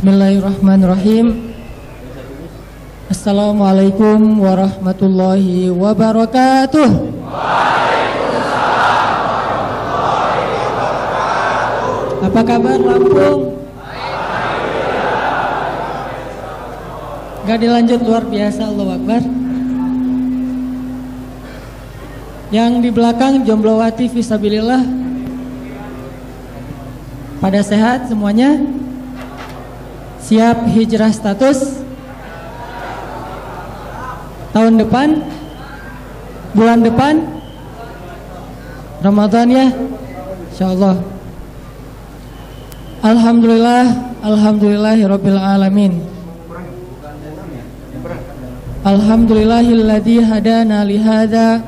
Bismillahirrahmanirrahim Assalamualaikum warahmatullahi wabarakatuh Apa kabar Lampung? Gak dilanjut luar biasa Allah Akbar Yang di belakang Jomblowati Fisabilillah Pada sehat semuanya? Siap hijrah status? Tahun depan? Bulan depan? Ramadan ya? Insya Allah Alhamdulillah Alhamdulillahirabbil alamin Alhamdulillahilladzi hadana li hadza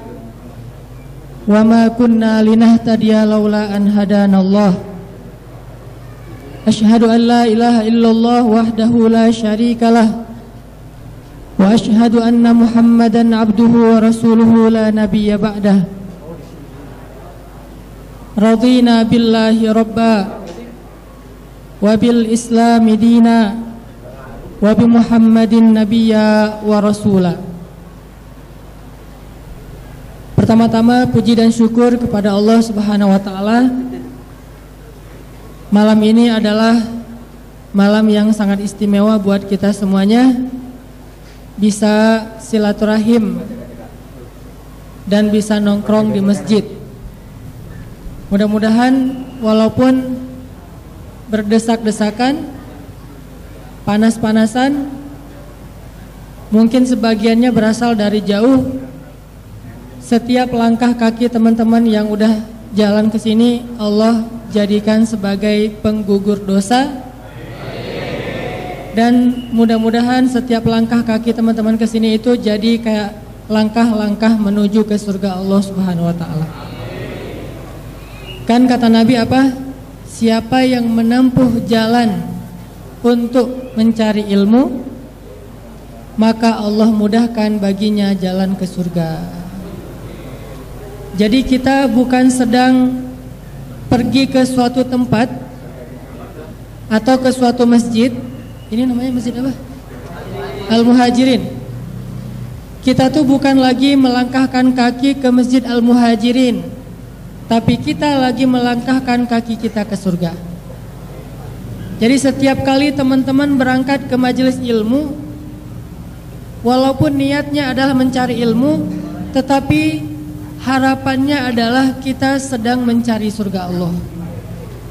wa ma kunna linahtadiya laula an hadanallah Ilaha illallah wahdahu la syarikalah wa ashhadu anna Muhammadan abduhu wa rasuluhu la nabiyya ba'dah Radina billahi rabba wabil islami dina wabi muhammadin nabiyya wa rasula Pertama-tama puji dan syukur kepada Allah Subhanahu wa taala. Malam ini adalah malam yang sangat istimewa buat kita semuanya bisa silaturahim dan bisa nongkrong di masjid. Mudah-mudahan walaupun berdesak-desakan, panas-panasan, mungkin sebagiannya berasal dari jauh. Setiap langkah kaki teman-teman yang udah jalan ke sini, Allah jadikan sebagai penggugur dosa. Dan mudah-mudahan setiap langkah kaki teman-teman ke sini itu jadi kayak langkah-langkah menuju ke surga Allah Subhanahu wa taala. Kan kata Nabi apa? Siapa yang menempuh jalan untuk mencari ilmu Maka Allah mudahkan baginya jalan ke surga Jadi kita bukan sedang pergi ke suatu tempat Atau ke suatu masjid Ini namanya masjid apa? Al-Muhajirin Kita tuh bukan lagi melangkahkan kaki ke masjid Al-Muhajirin tapi kita lagi melangkahkan kaki kita ke surga. Jadi setiap kali teman-teman berangkat ke majelis ilmu, walaupun niatnya adalah mencari ilmu, tetapi harapannya adalah kita sedang mencari surga Allah.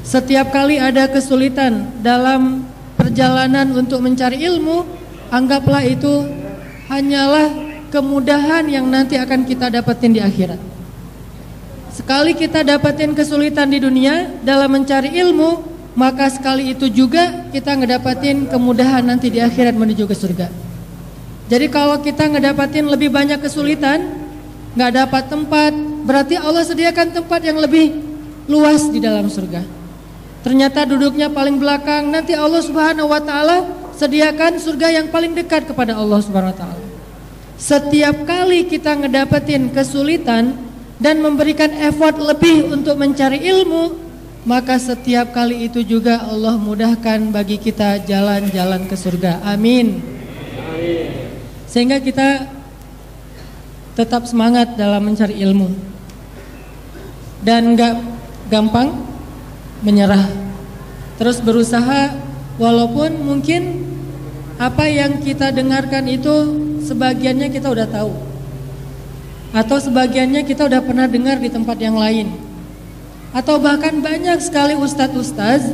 Setiap kali ada kesulitan dalam perjalanan untuk mencari ilmu, anggaplah itu hanyalah kemudahan yang nanti akan kita dapetin di akhirat. Sekali kita dapatin kesulitan di dunia dalam mencari ilmu, maka sekali itu juga kita ngedapatin kemudahan nanti di akhirat menuju ke surga. Jadi kalau kita ngedapatin lebih banyak kesulitan, nggak dapat tempat, berarti Allah sediakan tempat yang lebih luas di dalam surga. Ternyata duduknya paling belakang, nanti Allah Subhanahu wa taala sediakan surga yang paling dekat kepada Allah Subhanahu wa taala. Setiap kali kita ngedapetin kesulitan, dan memberikan effort lebih untuk mencari ilmu, maka setiap kali itu juga Allah mudahkan bagi kita jalan-jalan ke surga. Amin. Sehingga kita tetap semangat dalam mencari ilmu dan nggak gampang menyerah. Terus berusaha walaupun mungkin apa yang kita dengarkan itu sebagiannya kita udah tahu atau sebagiannya kita udah pernah dengar di tempat yang lain atau bahkan banyak sekali ustadz-ustadz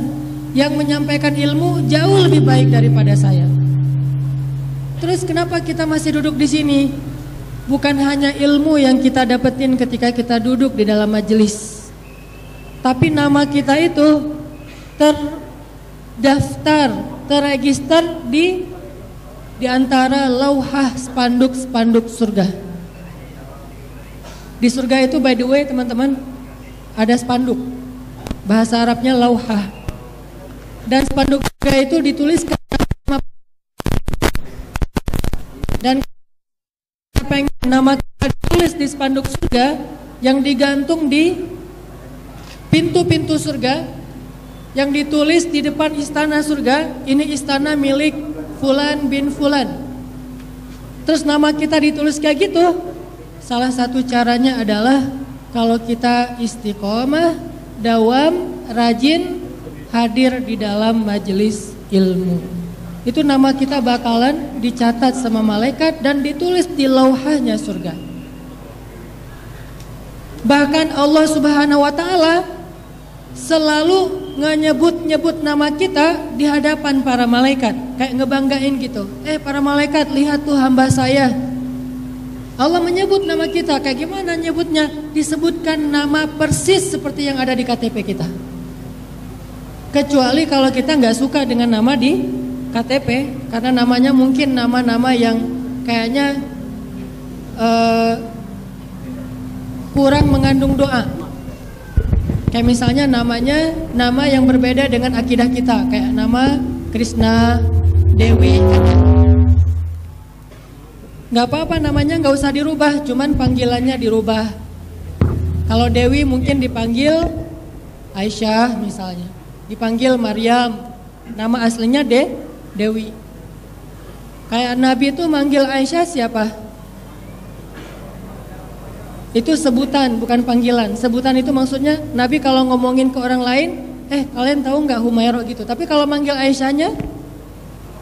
yang menyampaikan ilmu jauh lebih baik daripada saya. Terus kenapa kita masih duduk di sini? Bukan hanya ilmu yang kita dapetin ketika kita duduk di dalam majelis. Tapi nama kita itu terdaftar, terregister di di antara lauhah spanduk-spanduk surga. Di surga itu by the way teman-teman ada spanduk. Bahasa Arabnya lauhah. Dan spanduk surga itu dituliskan dan yang nama tulis di spanduk surga yang digantung di pintu-pintu surga yang ditulis di depan istana surga, ini istana milik Fulan bin Fulan. Terus nama kita ditulis kayak gitu. Salah satu caranya adalah kalau kita istiqomah, dawam, rajin hadir di dalam majelis ilmu. Itu nama kita bakalan dicatat sama malaikat dan ditulis di lauhanya surga. Bahkan Allah Subhanahu wa taala selalu nyebut-nyebut nama kita di hadapan para malaikat, kayak ngebanggain gitu. Eh, para malaikat, lihat tuh hamba saya. Allah menyebut nama kita, kayak gimana nyebutnya? Disebutkan nama persis seperti yang ada di KTP kita. Kecuali kalau kita nggak suka dengan nama di KTP, karena namanya mungkin nama-nama yang kayaknya uh, kurang mengandung doa. Kayak misalnya namanya nama yang berbeda dengan akidah kita, kayak nama Krishna, Dewi. Gak apa-apa namanya gak usah dirubah, cuman panggilannya dirubah. Kalau Dewi mungkin dipanggil Aisyah misalnya, dipanggil Maryam, nama aslinya De Dewi. Kayak Nabi itu manggil Aisyah siapa? Itu sebutan bukan panggilan. Sebutan itu maksudnya Nabi kalau ngomongin ke orang lain, eh kalian tahu nggak Humairah gitu. Tapi kalau manggil Aisyahnya,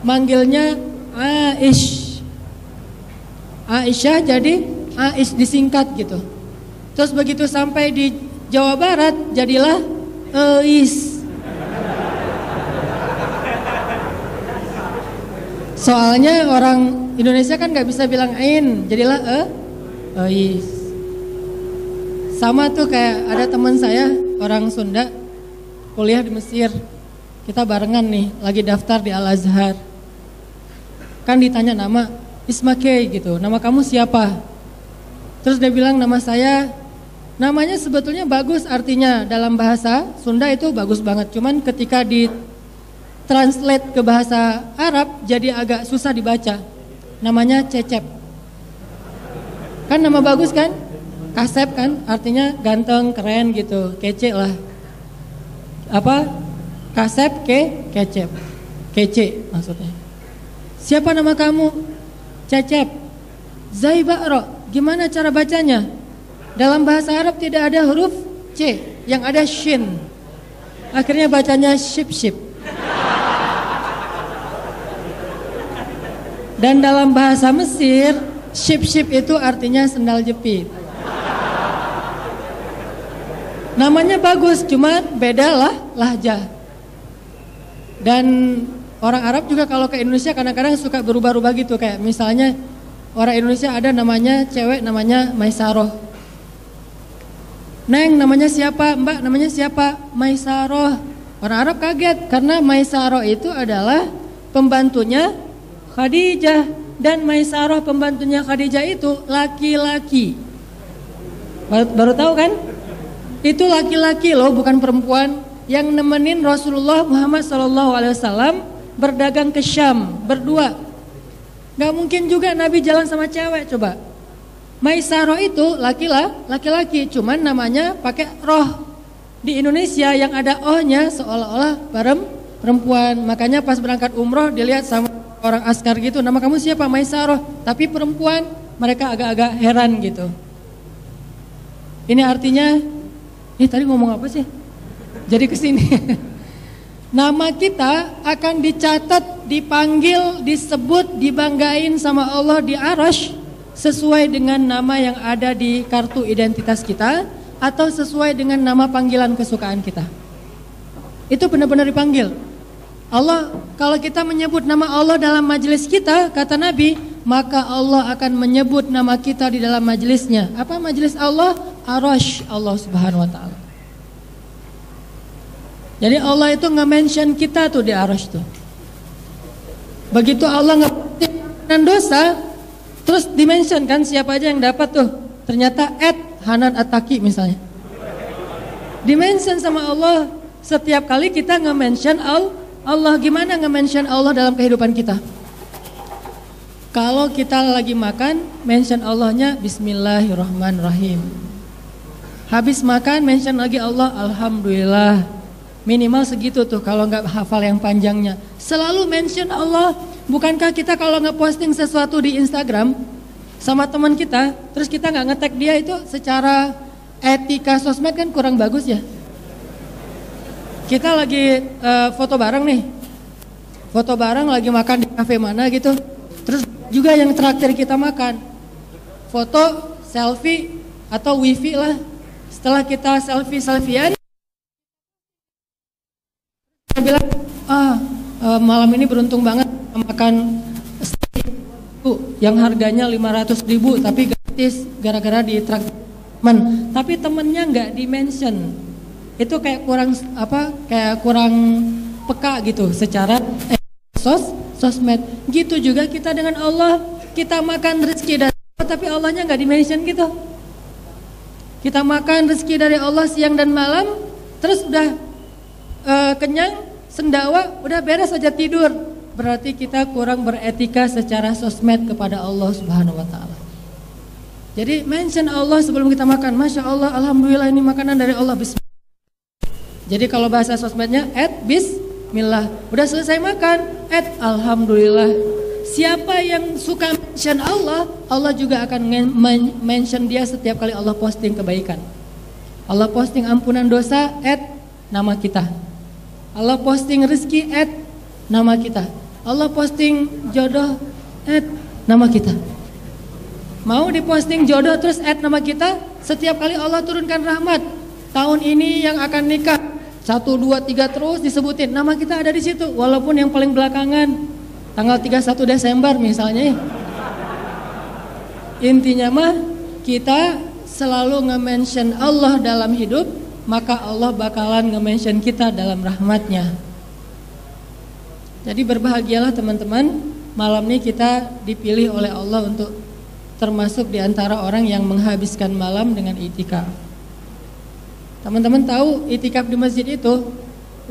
manggilnya Aish. Aisyah jadi Aish disingkat gitu. Terus begitu sampai di Jawa Barat jadilah Eis. Soalnya orang Indonesia kan nggak bisa bilang Ain, jadilah E, Eis. Sama tuh kayak ada teman saya orang Sunda kuliah di Mesir. Kita barengan nih lagi daftar di Al Azhar. Kan ditanya nama Ismake gitu. Nama kamu siapa? Terus dia bilang nama saya namanya sebetulnya bagus artinya dalam bahasa Sunda itu bagus banget. Cuman ketika di translate ke bahasa Arab jadi agak susah dibaca. Namanya Cecep. Kan nama bagus kan? kasep kan artinya ganteng, keren gitu, kece lah. Apa? Kasep ke kecep. Kece maksudnya. Siapa nama kamu? Cecep. Zaibaro. Gimana cara bacanya? Dalam bahasa Arab tidak ada huruf C, yang ada shin. Akhirnya bacanya ship-ship. Dan dalam bahasa Mesir, ship-ship itu artinya sendal jepit. Namanya bagus, cuma beda lah lahjah. Dan orang Arab juga kalau ke Indonesia kadang-kadang suka berubah-ubah gitu kayak misalnya orang Indonesia ada namanya cewek namanya Maisaroh. Neng namanya siapa? Mbak namanya siapa? Maisaroh. Orang Arab kaget karena Maisaroh itu adalah pembantunya Khadijah dan Maisaroh pembantunya Khadijah itu laki-laki. Baru, baru tahu kan? Itu laki-laki loh, bukan perempuan yang nemenin Rasulullah Muhammad SAW berdagang ke Syam berdua. Gak mungkin juga Nabi jalan sama cewek coba. Maisaro itu laki-laki, cuman namanya pakai roh. Di Indonesia yang ada ohnya seolah-olah perempuan. Makanya pas berangkat umroh dilihat sama orang askar gitu, nama kamu siapa? Maisaro. Tapi perempuan, mereka agak-agak heran gitu. Ini artinya ini tadi ngomong apa sih? Jadi ke sini. Nama kita akan dicatat, dipanggil, disebut, dibanggain sama Allah di arash sesuai dengan nama yang ada di kartu identitas kita atau sesuai dengan nama panggilan kesukaan kita. Itu benar-benar dipanggil. Allah, kalau kita menyebut nama Allah dalam majelis kita, kata Nabi, maka Allah akan menyebut nama kita di dalam majelisnya. Apa majelis Allah? Arash Allah Subhanahu wa taala. Jadi Allah itu nge-mention kita tuh di arash tuh. Begitu Allah nge dosa, terus dimention kan siapa aja yang dapat tuh. Ternyata Ed Hanan Ataki misalnya. Dimention sama Allah setiap kali kita nge-mention Allah. Gimana nge-mention Allah dalam kehidupan kita? Kalau kita lagi makan, mention Allahnya Bismillahirrahmanirrahim. Habis makan mention lagi Allah Alhamdulillah Minimal segitu tuh kalau nggak hafal yang panjangnya. Selalu mention Allah. Bukankah kita kalau nggak posting sesuatu di Instagram sama teman kita, terus kita nggak ngetek dia itu secara etika sosmed kan kurang bagus ya. Kita lagi uh, foto bareng nih, foto bareng lagi makan di kafe mana gitu. Terus juga yang terakhir kita makan, foto selfie atau wifi lah. Setelah kita selfie selfiean, kita bilang, ah uh, malam ini beruntung banget makan steak yang harganya 500 ribu tapi gratis gara-gara di teman. Tapi temennya nggak dimention. Itu kayak kurang apa? Kayak kurang peka gitu secara eh, sos sosmed. Gitu juga kita dengan Allah. Kita makan rezeki dari Allah tapi Allahnya nggak dimention gitu. Kita makan rezeki dari Allah siang dan malam, terus udah uh, kenyang, sendawa, udah beres aja tidur. Berarti kita kurang beretika secara sosmed kepada Allah Subhanahu wa taala. Jadi mention Allah sebelum kita makan. Masya Allah, Alhamdulillah ini makanan dari Allah. Bismillah. Jadi kalau bahasa sosmednya, at bismillah. Udah selesai makan, at alhamdulillah. Siapa yang suka mention Allah, Allah juga akan mention dia setiap kali Allah posting kebaikan. Allah posting ampunan dosa, at nama kita. Allah posting rezeki, at nama kita. Allah posting jodoh, at nama kita. Mau diposting jodoh terus at nama kita, setiap kali Allah turunkan rahmat. Tahun ini yang akan nikah, satu, dua, tiga terus disebutin. Nama kita ada di situ, walaupun yang paling belakangan. Tanggal 31 Desember misalnya. Intinya mah kita selalu nge-mention Allah dalam hidup maka Allah bakalan nge-mention kita dalam rahmatnya. Jadi berbahagialah teman-teman. Malam ini kita dipilih oleh Allah untuk termasuk di antara orang yang menghabiskan malam dengan itikaf teman-teman tahu itikaf di masjid itu?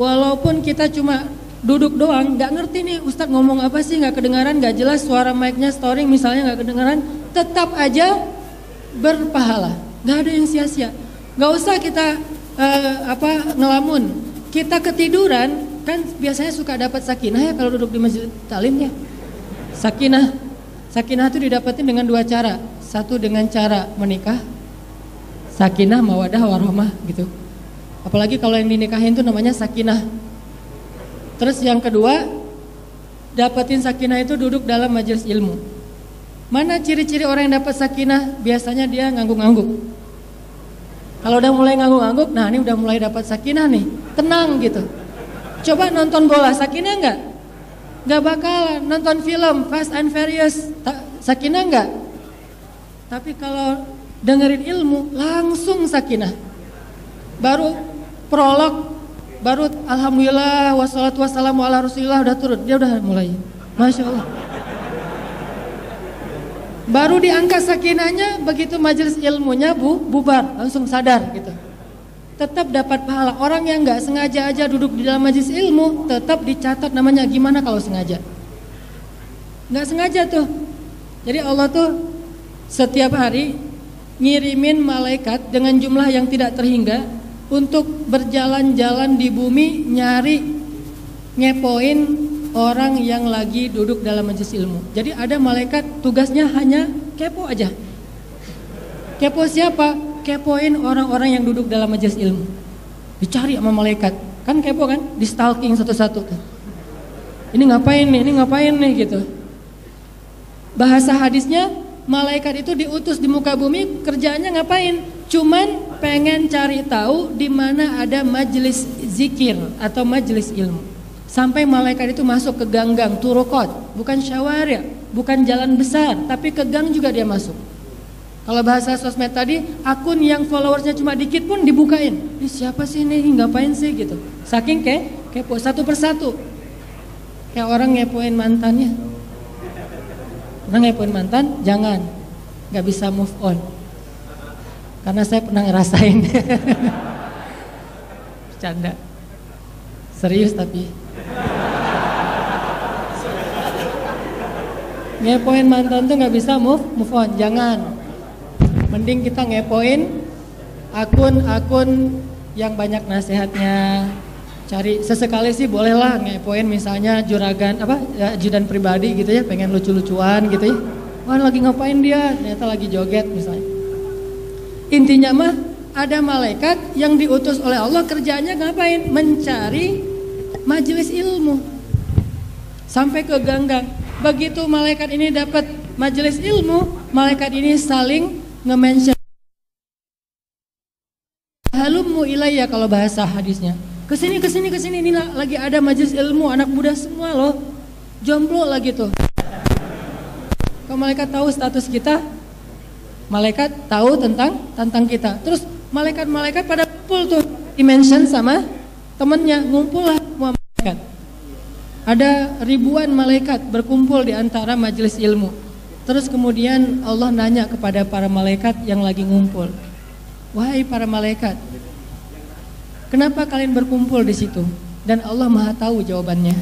Walaupun kita cuma duduk doang, nggak ngerti nih Ustadz ngomong apa sih, nggak kedengaran, nggak jelas suara mic-nya storing misalnya nggak kedengaran, tetap aja berpahala, nggak ada yang sia-sia. Nggak usah kita uh, apa ngelamun, kita ketiduran kan biasanya suka dapat sakinah ya kalau duduk di masjid talim ya. Sakinah, sakinah itu didapatin dengan dua cara, satu dengan cara menikah, sakinah mawadah warahmah gitu. Apalagi kalau yang dinikahin itu namanya sakinah Terus yang kedua, dapatin sakinah itu duduk dalam majelis ilmu. Mana ciri-ciri orang yang dapat sakinah? Biasanya dia ngangguk-ngangguk. Kalau udah mulai ngangguk-ngangguk, nah ini udah mulai dapat sakinah nih, tenang gitu. Coba nonton bola, sakinah enggak? Enggak bakalan nonton film Fast and Furious, sakinah enggak? Tapi kalau dengerin ilmu, langsung sakinah. Baru prolog baru alhamdulillah wassalatu wassalamu ala rasulillah udah turun. Dia udah mulai. Masya Allah. Baru diangkat sakinahnya begitu majelis ilmunya bu bubar langsung sadar gitu. Tetap dapat pahala. Orang yang nggak sengaja aja duduk di dalam majelis ilmu tetap dicatat namanya gimana kalau sengaja. Nggak sengaja tuh. Jadi Allah tuh setiap hari ngirimin malaikat dengan jumlah yang tidak terhingga untuk berjalan-jalan di bumi nyari ngepoin orang yang lagi duduk dalam majelis ilmu. Jadi ada malaikat tugasnya hanya kepo aja. Kepo siapa? Kepoin orang-orang yang duduk dalam majelis ilmu. Dicari sama malaikat. Kan kepo kan? Di stalking satu-satu Ini ngapain nih? Ini ngapain nih gitu. Bahasa hadisnya malaikat itu diutus di muka bumi kerjaannya ngapain? Cuman pengen cari tahu di mana ada majelis zikir atau majelis ilmu. Sampai malaikat itu masuk ke gang-gang turukot, bukan syawari, bukan jalan besar, tapi ke gang juga dia masuk. Kalau bahasa sosmed tadi, akun yang followersnya cuma dikit pun dibukain. Ini siapa sih ini? Ngapain sih gitu? Saking ke kepo satu persatu. Kayak orang ngepoin mantannya. Orang ngepoin mantan, jangan. Gak bisa move on karena saya pernah ngerasain. Bercanda. Serius tapi. Ngepoin mantan tuh nggak bisa move move on, jangan. Mending kita ngepoin akun-akun yang banyak nasihatnya, cari sesekali sih bolehlah ngepoin misalnya juragan apa ya, ajudan pribadi gitu ya pengen lucu-lucuan gitu ya. Wah lagi ngapain dia? Ternyata lagi joget misalnya. Intinya mah ada malaikat yang diutus oleh Allah kerjanya ngapain? Mencari majelis ilmu. Sampai ke ganggang. Begitu malaikat ini dapat majelis ilmu malaikat ini saling nge-mention. Halummu ilayya kalau bahasa hadisnya Ke sini, ke sini, ke sini, ini lagi ada majelis ilmu anak muda semua loh. Jomblo lagi tuh. Kalau malaikat tahu status kita, malaikat tahu tentang tentang kita. Terus malaikat-malaikat pada kumpul tuh dimension sama temennya, ngumpul lah semua malaikat. Ada ribuan malaikat berkumpul di antara majelis ilmu. Terus kemudian Allah nanya kepada para malaikat yang lagi ngumpul. Wahai para malaikat, Kenapa kalian berkumpul di situ? Dan Allah Maha tahu jawabannya.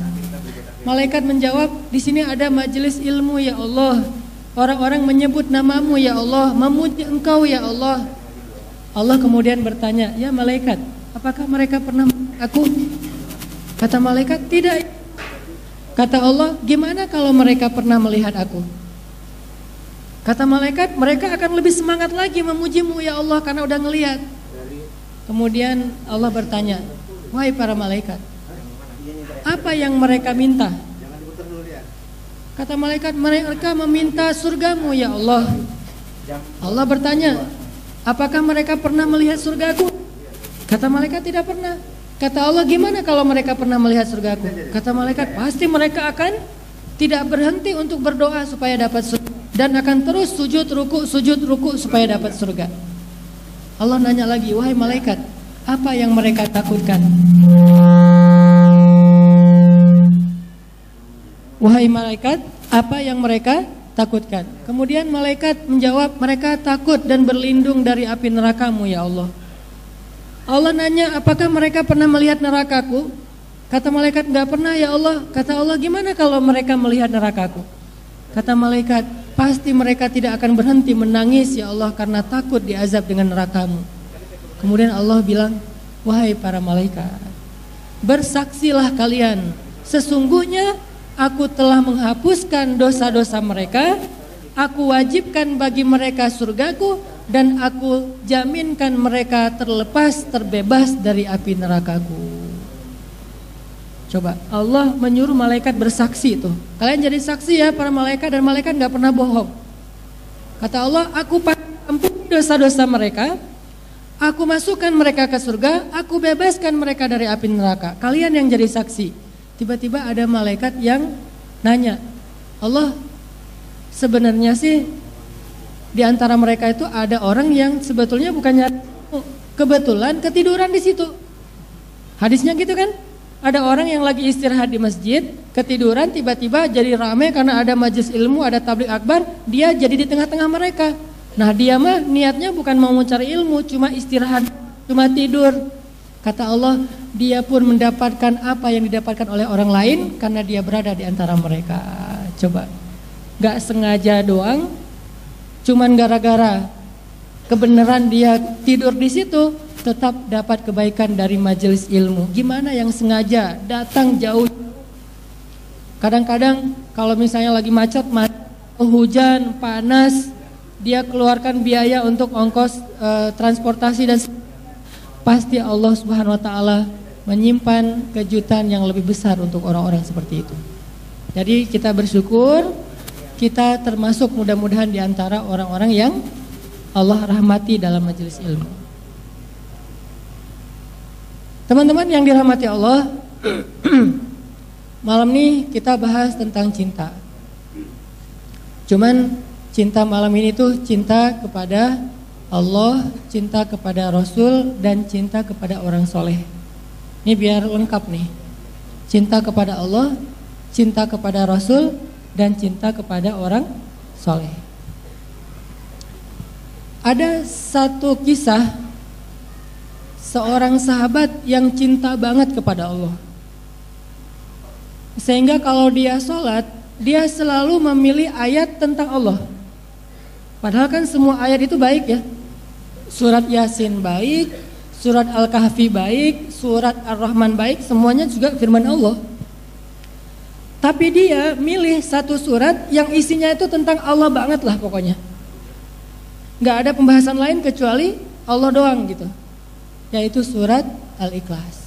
Malaikat menjawab, di sini ada majelis ilmu ya Allah. Orang-orang menyebut namamu ya Allah, memuji engkau ya Allah. Allah kemudian bertanya, ya malaikat, apakah mereka pernah aku? Kata malaikat, tidak. Kata Allah, gimana kalau mereka pernah melihat aku? Kata malaikat, mereka akan lebih semangat lagi memujimu ya Allah karena udah ngelihat. Kemudian Allah bertanya, "Wahai para malaikat, apa yang mereka minta?" Kata malaikat, "Mereka meminta surgamu ya Allah." Allah bertanya, "Apakah mereka pernah melihat surgaku?" Kata malaikat, "Tidak pernah." Kata Allah, "Gimana kalau mereka pernah melihat surgaku?" Kata malaikat, "Pasti mereka akan tidak berhenti untuk berdoa supaya dapat surga dan akan terus sujud ruku sujud ruku supaya dapat surga." Allah nanya lagi, wahai malaikat, apa yang mereka takutkan? Wahai malaikat, apa yang mereka takutkan? Kemudian malaikat menjawab, mereka takut dan berlindung dari api nerakamu ya Allah. Allah nanya, apakah mereka pernah melihat nerakaku? Kata malaikat, enggak pernah ya Allah. Kata Allah, gimana kalau mereka melihat nerakaku? Kata malaikat, pasti mereka tidak akan berhenti menangis ya Allah karena takut diazab dengan nerakamu. Kemudian Allah bilang, wahai para malaikat, bersaksilah kalian, sesungguhnya aku telah menghapuskan dosa-dosa mereka, aku wajibkan bagi mereka surgaku, dan aku jaminkan mereka terlepas terbebas dari api nerakaku. Coba Allah menyuruh malaikat bersaksi itu. Kalian jadi saksi ya para malaikat dan malaikat nggak pernah bohong. Kata Allah, aku ampuni dosa-dosa mereka, aku masukkan mereka ke surga, aku bebaskan mereka dari api neraka. Kalian yang jadi saksi. Tiba-tiba ada malaikat yang nanya, Allah sebenarnya sih di antara mereka itu ada orang yang sebetulnya bukannya kebetulan ketiduran di situ. Hadisnya gitu kan? Ada orang yang lagi istirahat di masjid, ketiduran tiba-tiba jadi rame karena ada majlis ilmu, ada tablik akbar, dia jadi di tengah-tengah mereka. Nah dia mah niatnya bukan mau mencari ilmu, cuma istirahat, cuma tidur. Kata Allah, dia pun mendapatkan apa yang didapatkan oleh orang lain karena dia berada di antara mereka. Coba, gak sengaja doang, cuman gara-gara kebenaran dia tidur di situ, tetap dapat kebaikan dari majelis ilmu. Gimana yang sengaja datang jauh? Kadang-kadang kalau misalnya lagi macet, macet hujan, panas, dia keluarkan biaya untuk ongkos e, transportasi dan pasti Allah Subhanahu wa taala menyimpan kejutan yang lebih besar untuk orang-orang seperti itu. Jadi kita bersyukur kita termasuk mudah-mudahan di antara orang-orang yang Allah rahmati dalam majelis ilmu. Teman-teman yang dirahmati Allah, malam ini kita bahas tentang cinta. Cuman cinta malam ini tuh cinta kepada Allah, cinta kepada Rasul, dan cinta kepada orang soleh. Ini biar lengkap nih. Cinta kepada Allah, cinta kepada Rasul, dan cinta kepada orang soleh. Ada satu kisah seorang sahabat yang cinta banget kepada Allah. Sehingga kalau dia sholat, dia selalu memilih ayat tentang Allah. Padahal kan semua ayat itu baik ya. Surat Yasin baik, surat Al-Kahfi baik, surat Ar-Rahman baik, semuanya juga firman Allah. Tapi dia milih satu surat yang isinya itu tentang Allah banget lah pokoknya. Gak ada pembahasan lain kecuali Allah doang gitu. Yaitu surat Al-Ikhlas.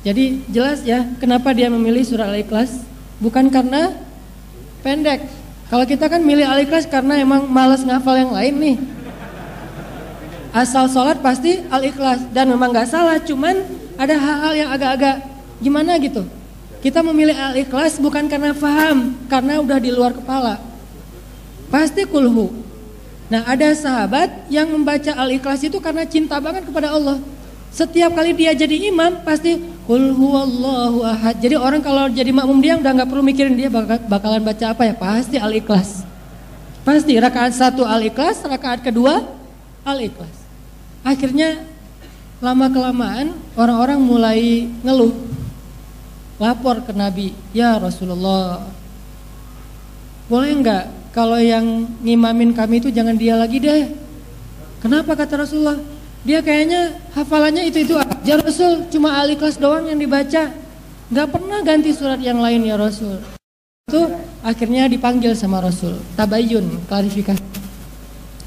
Jadi jelas ya kenapa dia memilih surat Al-Ikhlas? Bukan karena pendek. Kalau kita kan milih Al-Ikhlas karena emang males ngafal yang lain nih. Asal sholat pasti Al-Ikhlas dan memang gak salah, cuman ada hal-hal yang agak-agak gimana gitu. Kita memilih Al-Ikhlas bukan karena faham, karena udah di luar kepala. Pasti kulhu. Nah ada sahabat yang membaca Al-Ikhlas itu karena cinta banget kepada Allah. Setiap kali dia jadi imam pasti Kul huwallahu ahad. Jadi orang kalau jadi makmum dia udah nggak perlu mikirin dia bakalan baca apa ya. Pasti al-ikhlas. Pasti rakaat satu al-ikhlas, rakaat kedua al-ikhlas. Akhirnya lama kelamaan orang-orang mulai ngeluh. Lapor ke Nabi, ya Rasulullah. Boleh nggak kalau yang ngimamin kami itu jangan dia lagi deh. Kenapa kata Rasulullah? Dia kayaknya hafalannya itu-itu aja Rasul, cuma ahli kelas doang yang dibaca. Gak pernah ganti surat yang lain ya Rasul. Itu akhirnya dipanggil sama Rasul. Tabayun, klarifikasi.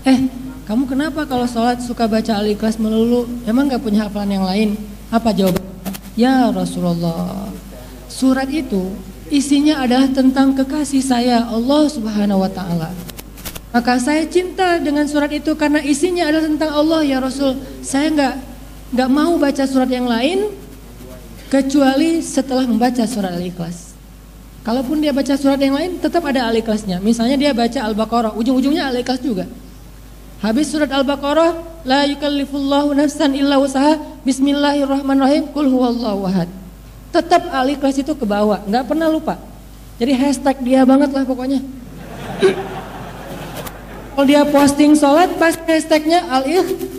Eh, kamu kenapa kalau sholat suka baca al kelas melulu? Emang gak punya hafalan yang lain? Apa jawaban? Ya Rasulullah, surat itu isinya adalah tentang kekasih saya Allah Subhanahu wa taala. Maka saya cinta dengan surat itu karena isinya adalah tentang Allah ya Rasul. Saya nggak nggak mau baca surat yang lain kecuali setelah membaca surat Al-Ikhlas. Kalaupun dia baca surat yang lain tetap ada Al-Ikhlasnya. Misalnya dia baca Al-Baqarah, ujung-ujungnya Al-Ikhlas juga. Habis surat Al-Baqarah, la yukallifullahu nafsan illa usaha, bismillahirrahmanirrahim, kul huwallahu ahad. Tetap Al-Ikhlas itu ke bawah, nggak pernah lupa. Jadi hashtag dia banget lah pokoknya. Kalau dia posting sholat pasti hashtagnya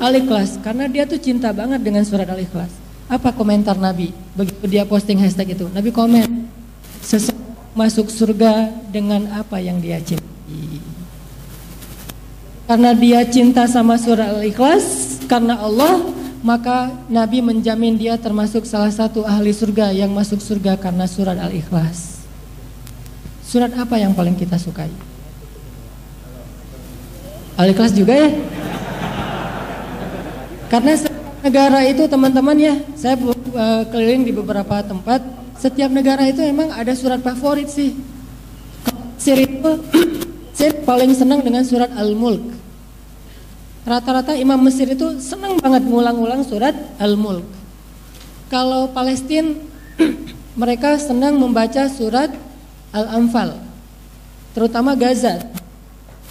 al-ikhlas karena dia tuh cinta banget dengan surat al-ikhlas. Apa komentar Nabi begitu dia posting hashtag itu? Nabi komen, seseorang masuk surga dengan apa yang dia cintai. Karena dia cinta sama surat al-ikhlas karena Allah maka Nabi menjamin dia termasuk salah satu ahli surga yang masuk surga karena surat al-ikhlas. Surat apa yang paling kita sukai? Ahli kelas juga ya. Karena negara itu teman-teman ya, saya uh, keliling di beberapa tempat, setiap negara itu emang ada surat favorit sih. Mesir itu saya paling senang dengan surat Al-Mulk. Rata-rata imam Mesir itu senang banget ngulang-ulang surat Al-Mulk. Kalau Palestina mereka senang membaca surat Al-Anfal. Terutama Gaza.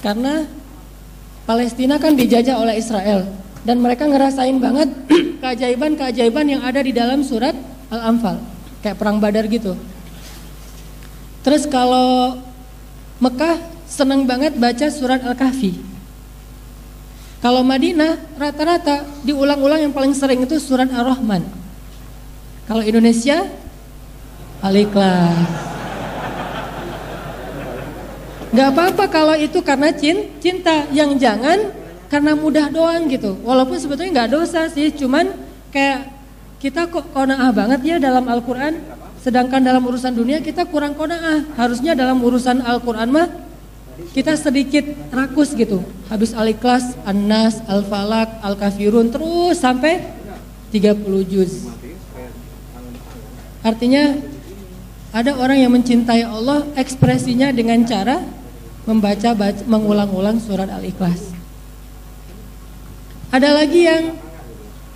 Karena Palestina kan dijajah oleh Israel dan mereka ngerasain banget keajaiban-keajaiban yang ada di dalam surat Al-Anfal kayak perang Badar gitu. Terus kalau Mekah senang banget baca surat Al-Kahfi. Kalau Madinah rata-rata diulang-ulang yang paling sering itu surat Ar-Rahman. Kalau Indonesia Al-Ikhlas. Gak apa-apa kalau itu karena cinta, yang jangan karena mudah doang gitu. Walaupun sebetulnya nggak dosa sih, cuman kayak kita kok kona'ah banget ya dalam Al-Quran. Sedangkan dalam urusan dunia kita kurang kona'ah. Harusnya dalam urusan Al-Quran mah kita sedikit rakus gitu. Habis Al-Ikhlas, An-Nas, Al-Falak, Al-Kafirun terus sampai 30 juz. Artinya ada orang yang mencintai Allah ekspresinya dengan cara membaca, mengulang-ulang surat Al-Ikhlas. Ada lagi yang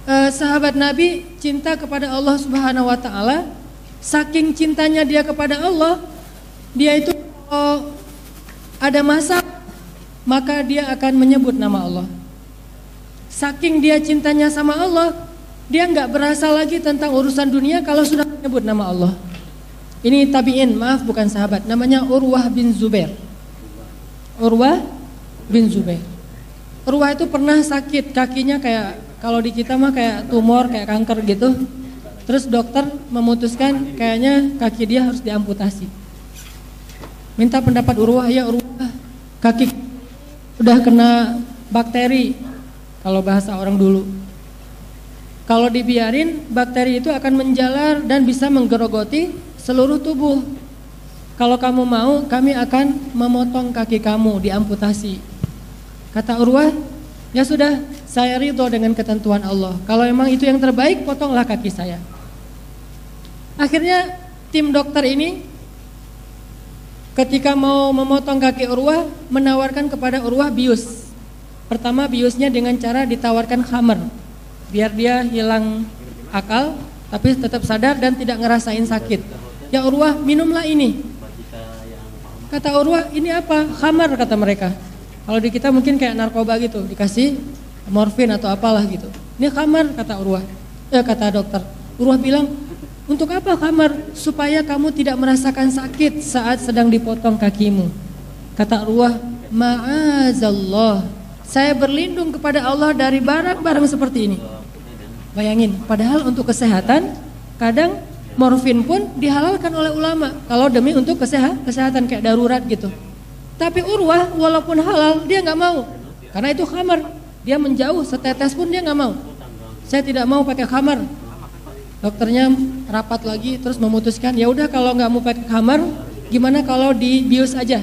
eh, sahabat Nabi cinta kepada Allah Subhanahu wa taala, saking cintanya dia kepada Allah, dia itu oh, ada masa maka dia akan menyebut nama Allah. Saking dia cintanya sama Allah, dia nggak berasa lagi tentang urusan dunia kalau sudah menyebut nama Allah. Ini tabiin, maaf bukan sahabat, namanya Urwah bin Zubair. Urwah bin Zubair. Urwah itu pernah sakit kakinya kayak kalau di kita mah kayak tumor, kayak kanker gitu. Terus dokter memutuskan kayaknya kaki dia harus diamputasi. Minta pendapat Urwah, ya Urwah, kaki udah kena bakteri kalau bahasa orang dulu. Kalau dibiarin, bakteri itu akan menjalar dan bisa menggerogoti seluruh tubuh. Kalau kamu mau, kami akan memotong kaki kamu, diamputasi. Kata Urwah, ya sudah, saya ridho dengan ketentuan Allah. Kalau memang itu yang terbaik, potonglah kaki saya. Akhirnya tim dokter ini ketika mau memotong kaki Urwah, menawarkan kepada Urwah bius. Pertama biusnya dengan cara ditawarkan khamar biar dia hilang akal tapi tetap sadar dan tidak ngerasain sakit. Ya Urwah, minumlah ini. Kata Urwah, ini apa? Khamar kata mereka. Kalau di kita mungkin kayak narkoba gitu, dikasih morfin atau apalah gitu. Ini khamar kata Urwah. Eh kata dokter. Urwah bilang, untuk apa khamar? Supaya kamu tidak merasakan sakit saat sedang dipotong kakimu. Kata Urwah, ma'azallah. Saya berlindung kepada Allah dari barang-barang seperti ini. Bayangin, padahal untuk kesehatan kadang morfin pun dihalalkan oleh ulama kalau demi untuk kesehatan, kesehatan kayak darurat gitu. Tapi Urwah walaupun halal dia nggak mau karena itu khamar. Dia menjauh setetes pun dia nggak mau. Saya tidak mau pakai khamar. Dokternya rapat lagi terus memutuskan ya udah kalau nggak mau pakai khamar gimana kalau di bius aja.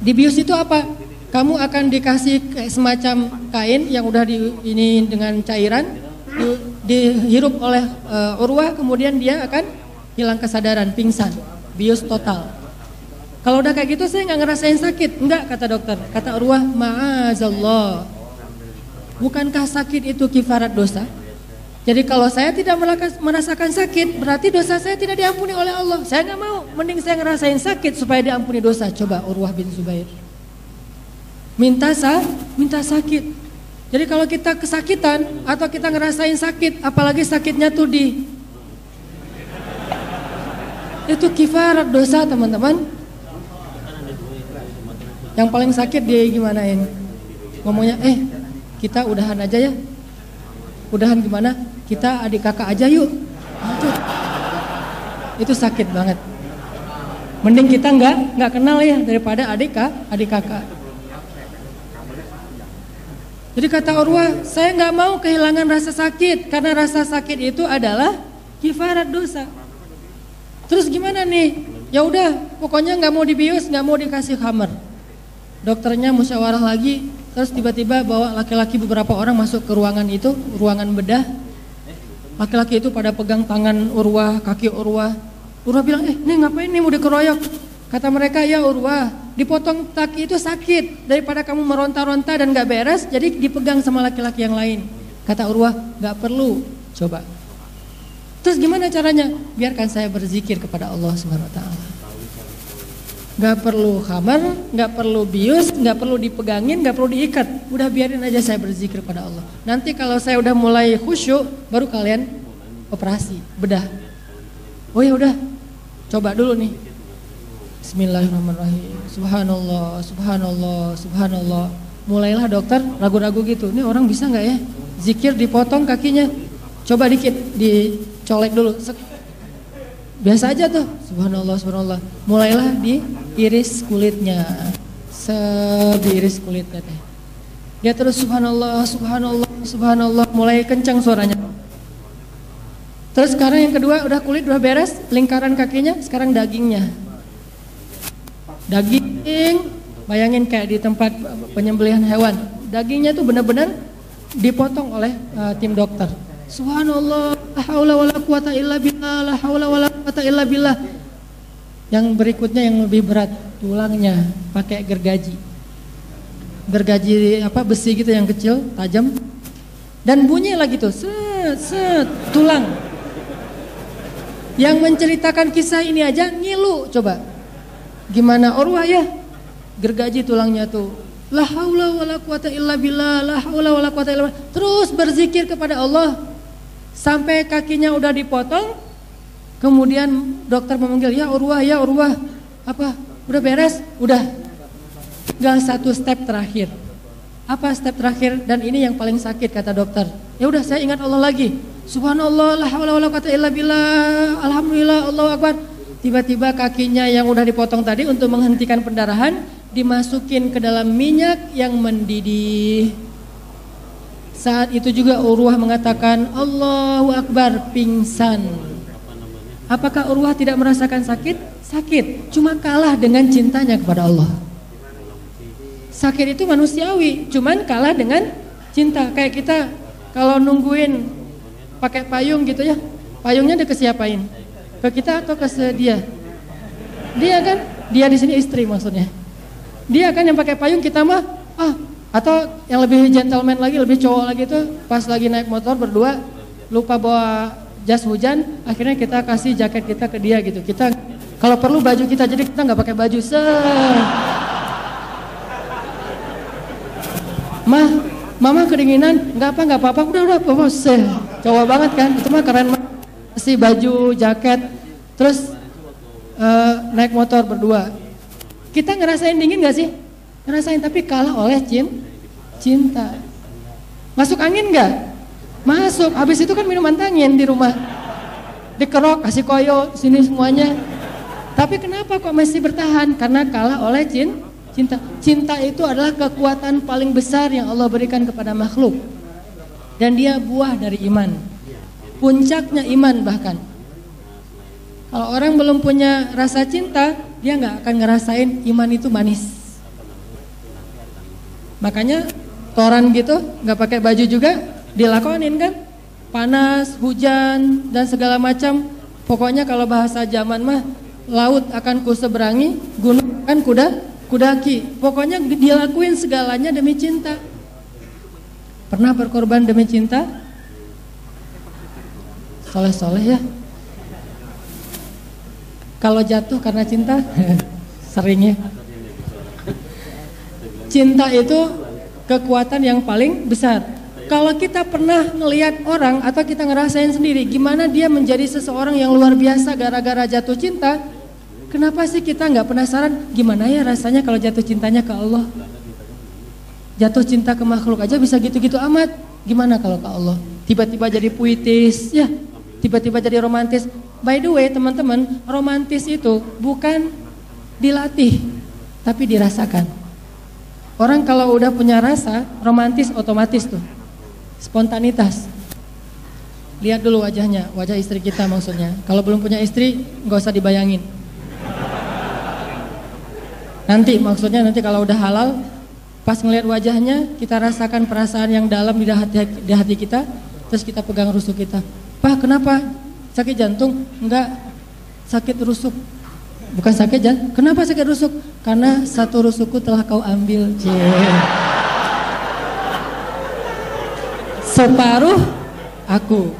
Di bius itu apa? kamu akan dikasih semacam kain yang udah di, ini dengan cairan di, dihirup oleh uh, Urwah kemudian dia akan hilang kesadaran pingsan. Bius total. Kalau udah kayak gitu saya nggak ngerasain sakit. Enggak kata dokter. Kata Urwah maazallah. Bukankah sakit itu kifarat dosa jadi kalau saya tidak merasakan sakit berarti dosa saya tidak diampuni oleh Allah saya nggak mau mending saya ngerasain sakit supaya diampuni dosa coba Urwah bin Zubair minta sa, minta sakit. Jadi kalau kita kesakitan atau kita ngerasain sakit, apalagi sakitnya tuh di itu kifarat dosa teman-teman. Yang paling sakit dia gimana ini? Ngomongnya, eh kita udahan aja ya. Udahan gimana? Kita adik kakak aja yuk. Itu, itu sakit banget. Mending kita nggak nggak kenal ya daripada adik kak, adik kakak. Jadi kata Urwah, saya nggak mau kehilangan rasa sakit karena rasa sakit itu adalah kifarat dosa. Terus gimana nih? Ya udah, pokoknya nggak mau dibius, nggak mau dikasih kamar. Dokternya musyawarah lagi, terus tiba-tiba bawa laki-laki beberapa orang masuk ke ruangan itu, ruangan bedah. Laki-laki itu pada pegang tangan Urwah, kaki Urwah. Urwah bilang, eh, nih ngapain nih mau dikeroyok? Kata mereka, ya Urwah, dipotong kaki itu sakit daripada kamu meronta-ronta dan gak beres, jadi dipegang sama laki-laki yang lain. Kata Urwah, gak perlu, coba. Terus gimana caranya? Biarkan saya berzikir kepada Allah Subhanahu Wa Taala. Gak perlu kamar, gak perlu bius, gak perlu dipegangin, gak perlu diikat. Udah biarin aja saya berzikir kepada Allah. Nanti kalau saya udah mulai khusyuk, baru kalian operasi bedah. Oh ya udah, coba dulu nih Bismillahirrahmanirrahim. Subhanallah, subhanallah, subhanallah. Mulailah dokter ragu-ragu gitu. Ini orang bisa nggak ya? Zikir dipotong kakinya. Coba dikit dicolek dulu. Biasa aja tuh. Subhanallah, subhanallah. Mulailah di iris kulitnya. Sebiris kulitnya teh. Dia terus subhanallah, subhanallah, subhanallah. Mulai kencang suaranya. Terus sekarang yang kedua udah kulit udah beres, lingkaran kakinya, sekarang dagingnya daging bayangin kayak di tempat penyembelihan hewan dagingnya tuh benar-benar dipotong oleh uh, tim dokter subhanallah la haula wala quwata illa billah la haula wala quwata illa billah yang berikutnya yang lebih berat tulangnya pakai gergaji gergaji apa besi gitu yang kecil tajam dan bunyi lagi tuh set set tulang yang menceritakan kisah ini aja ngilu coba Gimana Urwah ya? Gergaji tulangnya tuh. La haula wala quwata illa billah, la haula wala quwata illa billah. Terus berzikir kepada Allah sampai kakinya udah dipotong. Kemudian dokter memanggil, "Ya Urwah, ya Urwah." Apa? Udah beres? Udah. Gal satu step terakhir. Apa step terakhir dan ini yang paling sakit kata dokter. Ya udah saya ingat Allah lagi. Subhanallah, la haula wala quwata illa billah. Alhamdulillah, Allahu akbar. Tiba-tiba kakinya yang udah dipotong tadi untuk menghentikan pendarahan dimasukin ke dalam minyak yang mendidih. Saat itu juga Urwah mengatakan Allahu Akbar pingsan. Apakah Urwah tidak merasakan sakit? Sakit, cuma kalah dengan cintanya kepada Allah. Sakit itu manusiawi, cuman kalah dengan cinta. Kayak kita kalau nungguin pakai payung gitu ya, payungnya dia ke siapain? Ke kita atau ke dia? Dia kan, dia di sini istri maksudnya. Dia kan yang pakai payung kita mah, ah atau yang lebih gentleman lagi, lebih cowok lagi itu pas lagi naik motor berdua lupa bawa jas hujan, akhirnya kita kasih jaket kita ke dia gitu. Kita kalau perlu baju kita jadi kita nggak pakai baju se. Mah, mama kedinginan, nggak apa nggak apa-apa, udah udah apa se. Cowok banget kan, itu mah keren kasih baju, jaket, terus uh, naik motor berdua. Kita ngerasain dingin gak sih? Ngerasain tapi kalah oleh cin, cinta. Masuk angin gak? Masuk. Habis itu kan minuman angin di rumah. Dikerok, kasih koyo, sini semuanya. Tapi kenapa kok masih bertahan? Karena kalah oleh cin, cinta. Cinta itu adalah kekuatan paling besar yang Allah berikan kepada makhluk. Dan dia buah dari iman. Puncaknya iman bahkan. Kalau orang belum punya rasa cinta, dia nggak akan ngerasain iman itu manis. Makanya toran gitu, nggak pakai baju juga dilakonin kan? Panas, hujan dan segala macam. Pokoknya kalau bahasa zaman mah laut akan kuseberangi, gunung kan kuda kudaki. Pokoknya dilakuin segalanya demi cinta. Pernah berkorban demi cinta? Soleh-soleh ya. Kalau jatuh karena cinta, seringnya. Cinta itu kekuatan yang paling besar. Kalau kita pernah melihat orang atau kita ngerasain sendiri gimana dia menjadi seseorang yang luar biasa gara-gara jatuh cinta, kenapa sih kita nggak penasaran gimana ya rasanya kalau jatuh cintanya ke Allah? Jatuh cinta ke makhluk aja bisa gitu-gitu amat. Gimana kalau ke Allah? Tiba-tiba jadi puitis, ya. Tiba-tiba jadi romantis. By the way teman-teman, romantis itu bukan dilatih, tapi dirasakan. Orang kalau udah punya rasa, romantis otomatis tuh. Spontanitas. Lihat dulu wajahnya, wajah istri kita maksudnya. Kalau belum punya istri, nggak usah dibayangin. Nanti maksudnya nanti kalau udah halal, pas ngelihat wajahnya, kita rasakan perasaan yang dalam di hati, di hati kita, terus kita pegang rusuk kita. Pak, kenapa? Sakit jantung? Enggak. Sakit rusuk. Bukan sakit jantung. Kenapa sakit rusuk? Karena satu rusukku telah kau ambil. Cie. Separuh aku.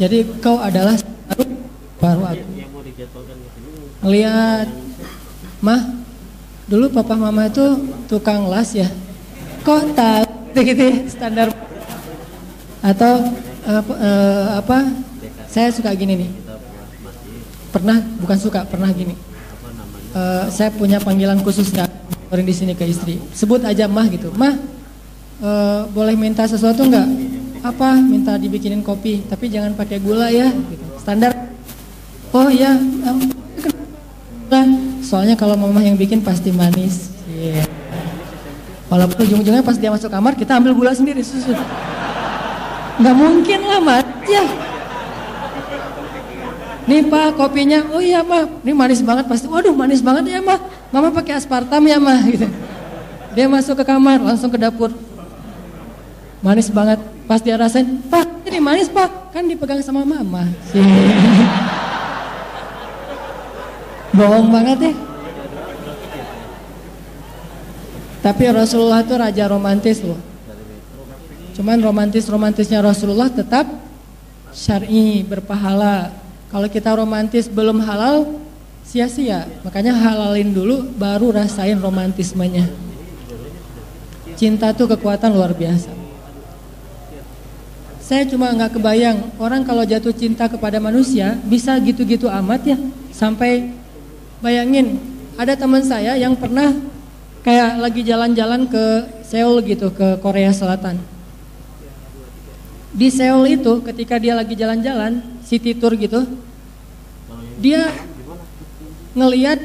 Jadi kau adalah separuh baru aku. Lihat, mah, dulu papa mama itu tukang las ya. Kok tahu gitu ya standar atau apa, uh, apa saya suka gini nih pernah bukan suka pernah gini uh, saya punya panggilan khusus nggak orang di sini ke istri. Sebut aja mah gitu. Mah uh, boleh minta sesuatu nggak? Apa? Minta dibikinin kopi tapi jangan pakai gula ya gitu. standar. Oh ya soalnya kalau mama yang bikin pasti manis. Yeah. walaupun ujung-ujungnya pas dia masuk kamar kita ambil gula sendiri susu. Nggak mungkin lah mas ya. Nih pak kopinya. Oh iya mah ini manis banget pasti. Waduh manis banget ya mah mama pakai aspartam ya mah gitu. Dia masuk ke kamar langsung ke dapur. Manis banget. Pas dia rasain pak ini manis pak. Kan dipegang sama mama. Bohong banget ya. Tapi Rasulullah itu raja romantis loh. Cuman romantis-romantisnya Rasulullah tetap syar'i, berpahala. Kalau kita romantis belum halal, sia-sia. Makanya halalin dulu, baru rasain romantismenya. Cinta tuh kekuatan luar biasa. Saya cuma nggak kebayang orang kalau jatuh cinta kepada manusia bisa gitu-gitu amat ya. Sampai bayangin ada teman saya yang pernah kayak lagi jalan-jalan ke Seoul gitu ke Korea Selatan di Seoul itu ketika dia lagi jalan-jalan city tour gitu dia ngeliat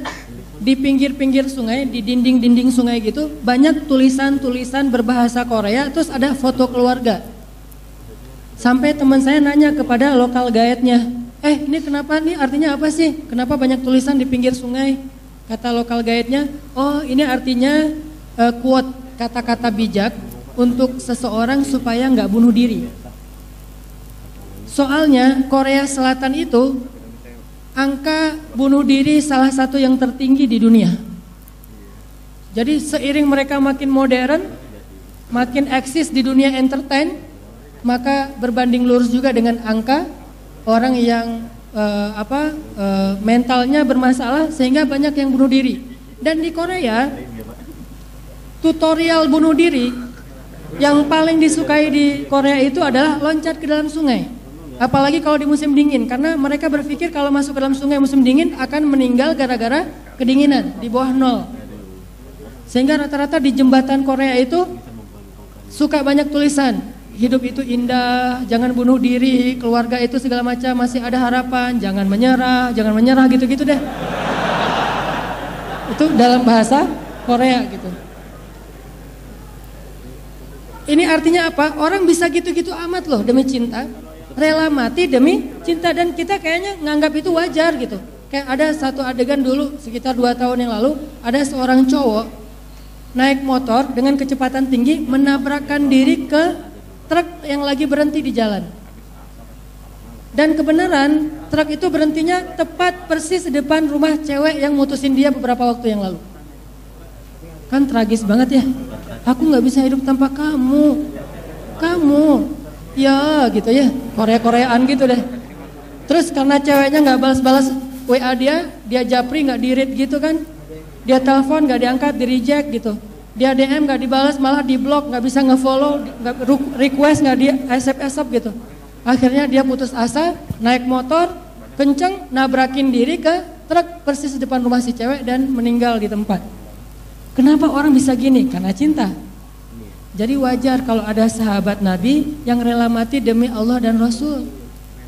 di pinggir-pinggir sungai, di dinding-dinding sungai gitu, banyak tulisan-tulisan berbahasa Korea, terus ada foto keluarga. Sampai teman saya nanya kepada lokal guide-nya, eh ini kenapa nih artinya apa sih? Kenapa banyak tulisan di pinggir sungai? Kata lokal guide-nya, oh ini artinya uh, quote kata-kata bijak untuk seseorang supaya nggak bunuh diri. Soalnya Korea Selatan itu angka bunuh diri salah satu yang tertinggi di dunia. Jadi seiring mereka makin modern, makin eksis di dunia entertain, maka berbanding lurus juga dengan angka orang yang uh, apa uh, mentalnya bermasalah sehingga banyak yang bunuh diri. Dan di Korea tutorial bunuh diri yang paling disukai di Korea itu adalah loncat ke dalam sungai. Apalagi kalau di musim dingin, karena mereka berpikir kalau masuk ke dalam sungai musim dingin akan meninggal gara-gara kedinginan di bawah nol. Sehingga rata-rata di jembatan Korea itu suka banyak tulisan, hidup itu indah, jangan bunuh diri, keluarga itu segala macam masih ada harapan, jangan menyerah, jangan menyerah gitu-gitu deh. Itu dalam bahasa Korea gitu. Ini artinya apa? Orang bisa gitu-gitu amat loh demi cinta rela mati demi cinta dan kita kayaknya nganggap itu wajar gitu. Kayak ada satu adegan dulu sekitar dua tahun yang lalu ada seorang cowok naik motor dengan kecepatan tinggi menabrakkan diri ke truk yang lagi berhenti di jalan. Dan kebenaran truk itu berhentinya tepat persis depan rumah cewek yang mutusin dia beberapa waktu yang lalu. Kan tragis banget ya. Aku nggak bisa hidup tanpa kamu. Kamu ya gitu ya. Korea-Koreaan gitu deh. Terus karena ceweknya nggak balas-balas WA dia dia japri nggak dirit gitu kan. Dia telepon nggak diangkat di reject gitu. Dia DM nggak dibalas malah di blok nggak bisa ngefollow nggak request nggak di SMS gitu. Akhirnya dia putus asa naik motor kenceng nabrakin diri ke truk persis depan rumah si cewek dan meninggal di tempat. Kenapa orang bisa gini? Karena cinta jadi wajar kalau ada sahabat Nabi yang rela mati demi Allah dan Rasul.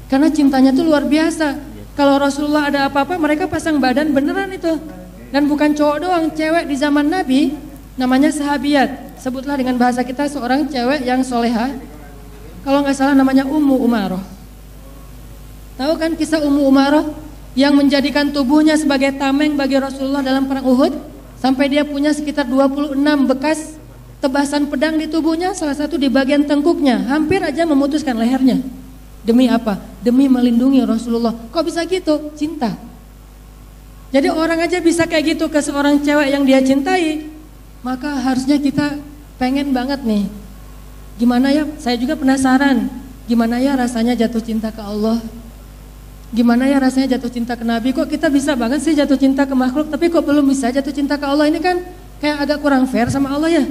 Karena cintanya itu luar biasa. Kalau Rasulullah ada apa-apa mereka pasang badan beneran itu. Dan bukan cowok doang, cewek di zaman Nabi namanya sahabiat. Sebutlah dengan bahasa kita seorang cewek yang soleha. Kalau nggak salah namanya Ummu Umaroh. Tahu kan kisah Ummu Umaroh yang menjadikan tubuhnya sebagai tameng bagi Rasulullah dalam perang Uhud sampai dia punya sekitar 26 bekas tebasan pedang di tubuhnya, salah satu di bagian tengkuknya, hampir aja memutuskan lehernya. Demi apa? Demi melindungi Rasulullah. Kok bisa gitu? Cinta. Jadi orang aja bisa kayak gitu ke seorang cewek yang dia cintai, maka harusnya kita pengen banget nih. Gimana ya? Saya juga penasaran. Gimana ya rasanya jatuh cinta ke Allah? Gimana ya rasanya jatuh cinta ke Nabi? Kok kita bisa banget sih jatuh cinta ke makhluk, tapi kok belum bisa jatuh cinta ke Allah? Ini kan kayak agak kurang fair sama Allah ya.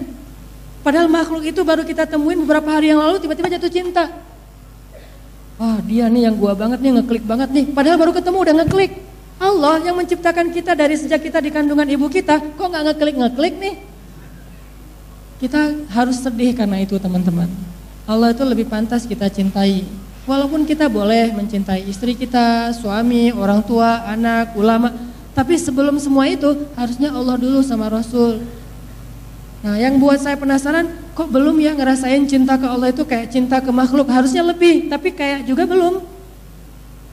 Padahal makhluk itu baru kita temuin beberapa hari yang lalu tiba-tiba jatuh cinta. Wah dia nih yang gua banget nih ngeklik banget nih. Padahal baru ketemu udah ngeklik. Allah yang menciptakan kita dari sejak kita di kandungan ibu kita, kok nggak ngeklik ngeklik nih? Kita harus sedih karena itu teman-teman. Allah itu lebih pantas kita cintai. Walaupun kita boleh mencintai istri kita, suami, orang tua, anak, ulama, tapi sebelum semua itu harusnya Allah dulu sama Rasul. Nah yang buat saya penasaran, kok belum ya ngerasain cinta ke Allah itu kayak cinta ke makhluk, harusnya lebih, tapi kayak juga belum.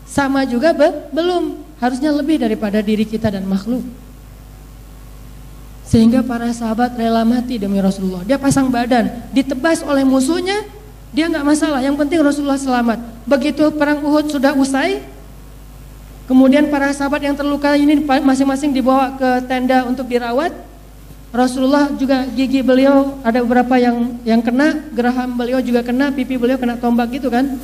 Sama juga be belum, harusnya lebih daripada diri kita dan makhluk. Sehingga para sahabat rela mati demi Rasulullah. Dia pasang badan, ditebas oleh musuhnya, dia nggak masalah, yang penting Rasulullah selamat. Begitu perang Uhud sudah usai, kemudian para sahabat yang terluka ini masing-masing dibawa ke tenda untuk dirawat, Rasulullah juga gigi beliau ada beberapa yang yang kena, geraham beliau juga kena, pipi beliau kena tombak gitu kan.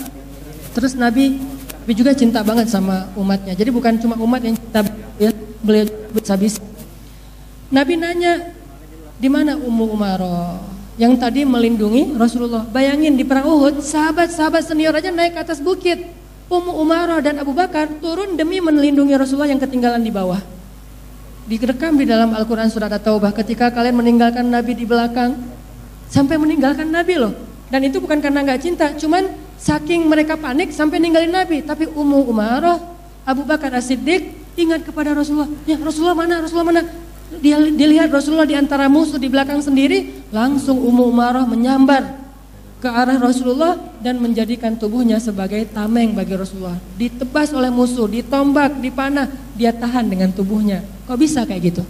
Terus Nabi Nabi juga cinta banget sama umatnya. Jadi bukan cuma umat yang cinta ya, beliau bisa-bisa. Nabi nanya, di mana Ummu Umaroh yang tadi melindungi Rasulullah? Bayangin di perang Uhud, sahabat-sahabat senior aja naik ke atas bukit. Ummu Umaroh dan Abu Bakar turun demi melindungi Rasulullah yang ketinggalan di bawah. Direkam di dalam Al-Quran surat At-Taubah ketika kalian meninggalkan Nabi di belakang. Sampai meninggalkan Nabi loh. Dan itu bukan karena nggak cinta, cuman saking mereka panik sampai ninggalin Nabi. Tapi Ummu Umaroh, Abu Bakar As-Siddiq ingat kepada Rasulullah. Ya Rasulullah mana? Rasulullah mana? Dia dilihat Rasulullah di antara musuh di belakang sendiri, langsung Ummu Umarah menyambar ke arah Rasulullah dan menjadikan tubuhnya sebagai tameng bagi Rasulullah. Ditebas oleh musuh, ditombak, dipanah, dia tahan dengan tubuhnya. Kok bisa kayak gitu?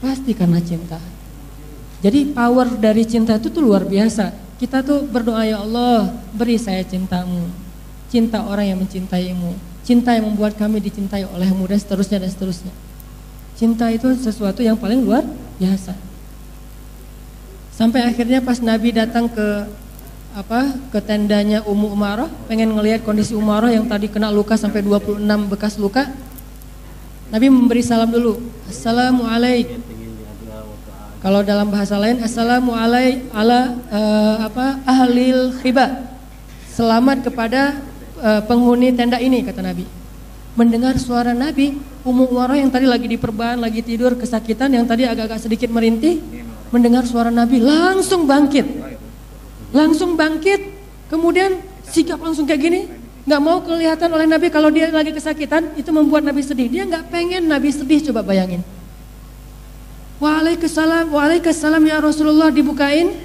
Pasti karena cinta. Jadi power dari cinta itu tuh luar biasa. Kita tuh berdoa ya Allah, beri saya cintamu. Cinta orang yang mencintaimu. Cinta yang membuat kami dicintai olehmu dan seterusnya dan seterusnya. Cinta itu sesuatu yang paling luar biasa. Sampai akhirnya pas Nabi datang ke apa ke tendanya Ummu Umarah, pengen ngelihat kondisi Umarah yang tadi kena luka sampai 26 bekas luka. Nabi memberi salam dulu. Assalamualaikum. Kalau dalam bahasa lain assalamualaikum ala uh, apa ahlil khiba. Selamat kepada uh, penghuni tenda ini kata Nabi. Mendengar suara Nabi, Ummu Umarah yang tadi lagi diperban, lagi tidur kesakitan, yang tadi agak-agak sedikit merintih, mendengar suara Nabi langsung bangkit, langsung bangkit, kemudian sikap langsung kayak gini, nggak mau kelihatan oleh Nabi kalau dia lagi kesakitan, itu membuat Nabi sedih. Dia nggak pengen Nabi sedih, coba bayangin. Waalaikumsalam, waalaikumsalam ya Rasulullah dibukain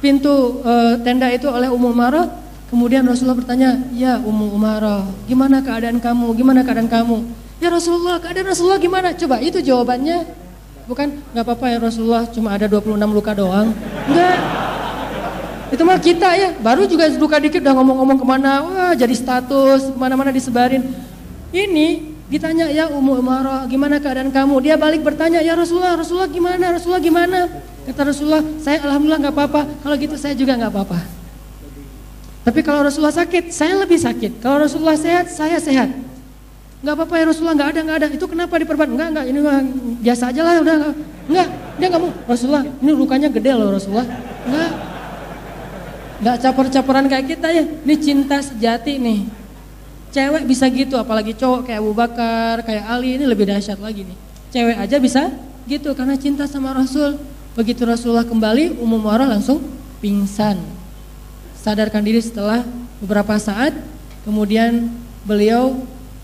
pintu uh, tenda itu oleh Ummu Umarah. Kemudian Rasulullah bertanya, ya Ummu Umarah, gimana keadaan kamu? Gimana keadaan kamu? Ya Rasulullah, keadaan Rasulullah gimana? Coba itu jawabannya. Bukan nggak apa-apa ya Rasulullah, cuma ada 26 luka doang. Enggak. Itu mah kita ya, baru juga luka dikit udah ngomong-ngomong ke mana, wah jadi status, ke mana-mana disebarin. Ini ditanya ya Ummu Umarah, gimana keadaan kamu? Dia balik bertanya, ya Rasulullah, Rasulullah gimana? Rasulullah gimana? Kata Rasulullah, saya alhamdulillah nggak apa-apa. Kalau gitu saya juga nggak apa-apa. Tapi kalau Rasulullah sakit, saya lebih sakit. Kalau Rasulullah sehat, saya sehat. Enggak apa-apa ya Rasulullah, enggak ada, enggak ada. Itu kenapa diperban? Enggak, enggak, ini mah biasa aja lah, udah enggak. Enggak, dia enggak mau. Rasulullah, ini lukanya gede loh Rasulullah. Enggak. Enggak caper-caperan kayak kita ya. Ini cinta sejati nih. Cewek bisa gitu, apalagi cowok kayak Abu Bakar, kayak Ali, ini lebih dahsyat lagi nih. Cewek aja bisa gitu karena cinta sama Rasul. Begitu Rasulullah kembali, umum orang langsung pingsan. Sadarkan diri setelah beberapa saat, kemudian beliau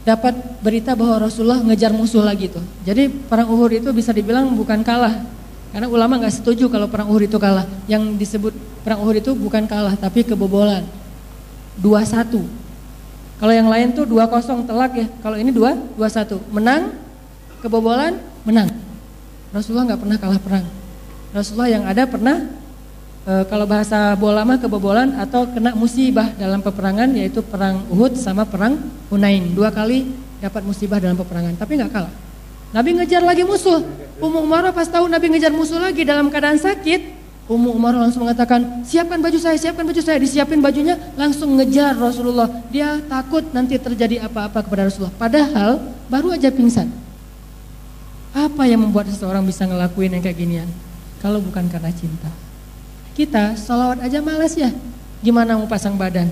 dapat berita bahwa Rasulullah ngejar musuh lagi tuh. Jadi perang Uhud itu bisa dibilang bukan kalah. Karena ulama nggak setuju kalau perang Uhud itu kalah. Yang disebut perang Uhud itu bukan kalah tapi kebobolan. 2-1. Kalau yang lain tuh 2-0 telak ya. Kalau ini 2 2-1. Menang, kebobolan, menang. Rasulullah nggak pernah kalah perang. Rasulullah yang ada pernah e, kalau bahasa bola mah kebobolan atau kena musibah dalam peperangan yaitu perang Uhud sama perang Hunain. Dua kali dapat musibah dalam peperangan, tapi nggak kalah. Nabi ngejar lagi musuh. Ummu Umarah pas tahu Nabi ngejar musuh lagi dalam keadaan sakit, Ummu Umarah langsung mengatakan, siapkan baju saya, siapkan baju saya. Disiapin bajunya, langsung ngejar Rasulullah. Dia takut nanti terjadi apa-apa kepada Rasulullah. Padahal baru aja pingsan. Apa yang membuat seseorang bisa ngelakuin yang kayak ginian? Kalau bukan karena cinta. Kita salawat aja males ya. Gimana mau pasang badan?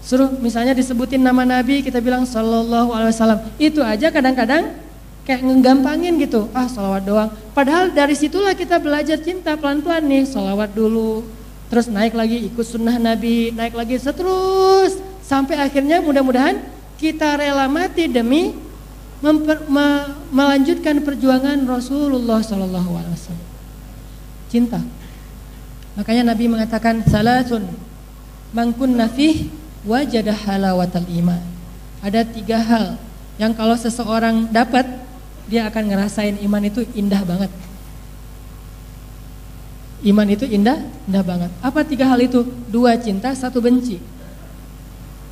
Suruh misalnya disebutin nama Nabi, kita bilang Sallallahu Alaihi Wasallam. Itu aja kadang-kadang kayak ngegampangin gitu. Ah salawat doang. Padahal dari situlah kita belajar cinta pelan-pelan nih. Salawat dulu, terus naik lagi ikut sunnah Nabi, naik lagi seterus. Sampai akhirnya mudah-mudahan kita rela mati demi memper, me, melanjutkan perjuangan Rasulullah Sallallahu Alaihi Wasallam. Cinta. Makanya Nabi mengatakan salatun mangkun nafih wajadah halawatal iman. Ada tiga hal yang kalau seseorang dapat dia akan ngerasain iman itu indah banget. Iman itu indah, indah banget. Apa tiga hal itu? Dua cinta, satu benci.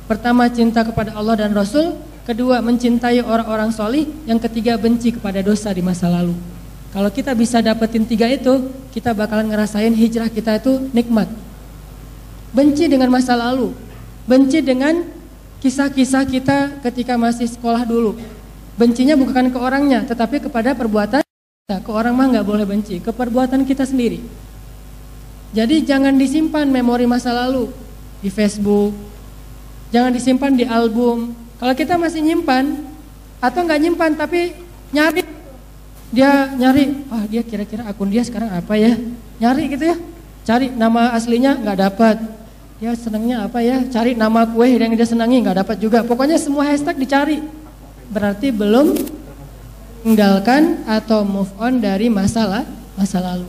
Pertama cinta kepada Allah dan Rasul, kedua mencintai orang-orang solih, yang ketiga benci kepada dosa di masa lalu. Kalau kita bisa dapetin tiga itu, kita bakalan ngerasain hijrah kita itu nikmat. Benci dengan masa lalu, benci dengan kisah-kisah kita ketika masih sekolah dulu. Bencinya bukan ke orangnya, tetapi kepada perbuatan kita. Ke orang mah nggak boleh benci, ke perbuatan kita sendiri. Jadi jangan disimpan memori masa lalu di Facebook, jangan disimpan di album. Kalau kita masih nyimpan atau nggak nyimpan tapi nyari dia nyari, wah dia kira-kira akun dia sekarang apa ya? Nyari gitu ya, cari nama aslinya nggak dapat. Dia senangnya apa ya? Cari nama kue yang dia senangi nggak dapat juga. Pokoknya semua hashtag dicari. berarti belum meninggalkan atau move on dari masalah masa lalu.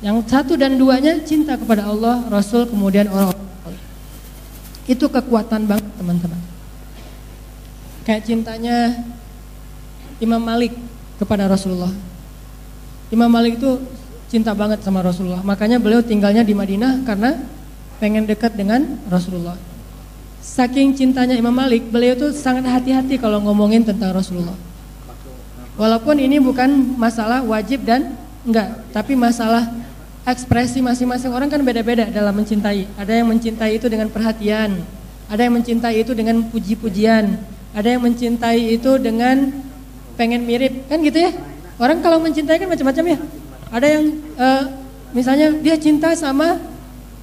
Yang satu dan duanya cinta kepada Allah, Rasul, kemudian orang-orang. Itu kekuatan banget teman-teman. Kayak cintanya Imam Malik kepada Rasulullah. Imam Malik itu cinta banget sama Rasulullah. Makanya beliau tinggalnya di Madinah karena pengen dekat dengan Rasulullah. Saking cintanya Imam Malik, beliau tuh sangat hati-hati kalau ngomongin tentang Rasulullah. Walaupun ini bukan masalah wajib dan enggak, tapi masalah ekspresi masing-masing orang kan beda-beda dalam mencintai. Ada yang mencintai itu dengan perhatian, ada yang mencintai itu dengan puji-pujian, ada yang mencintai itu dengan pengen mirip, kan gitu ya? Orang kalau mencintai kan macam-macam ya. Ada yang uh, misalnya dia cinta sama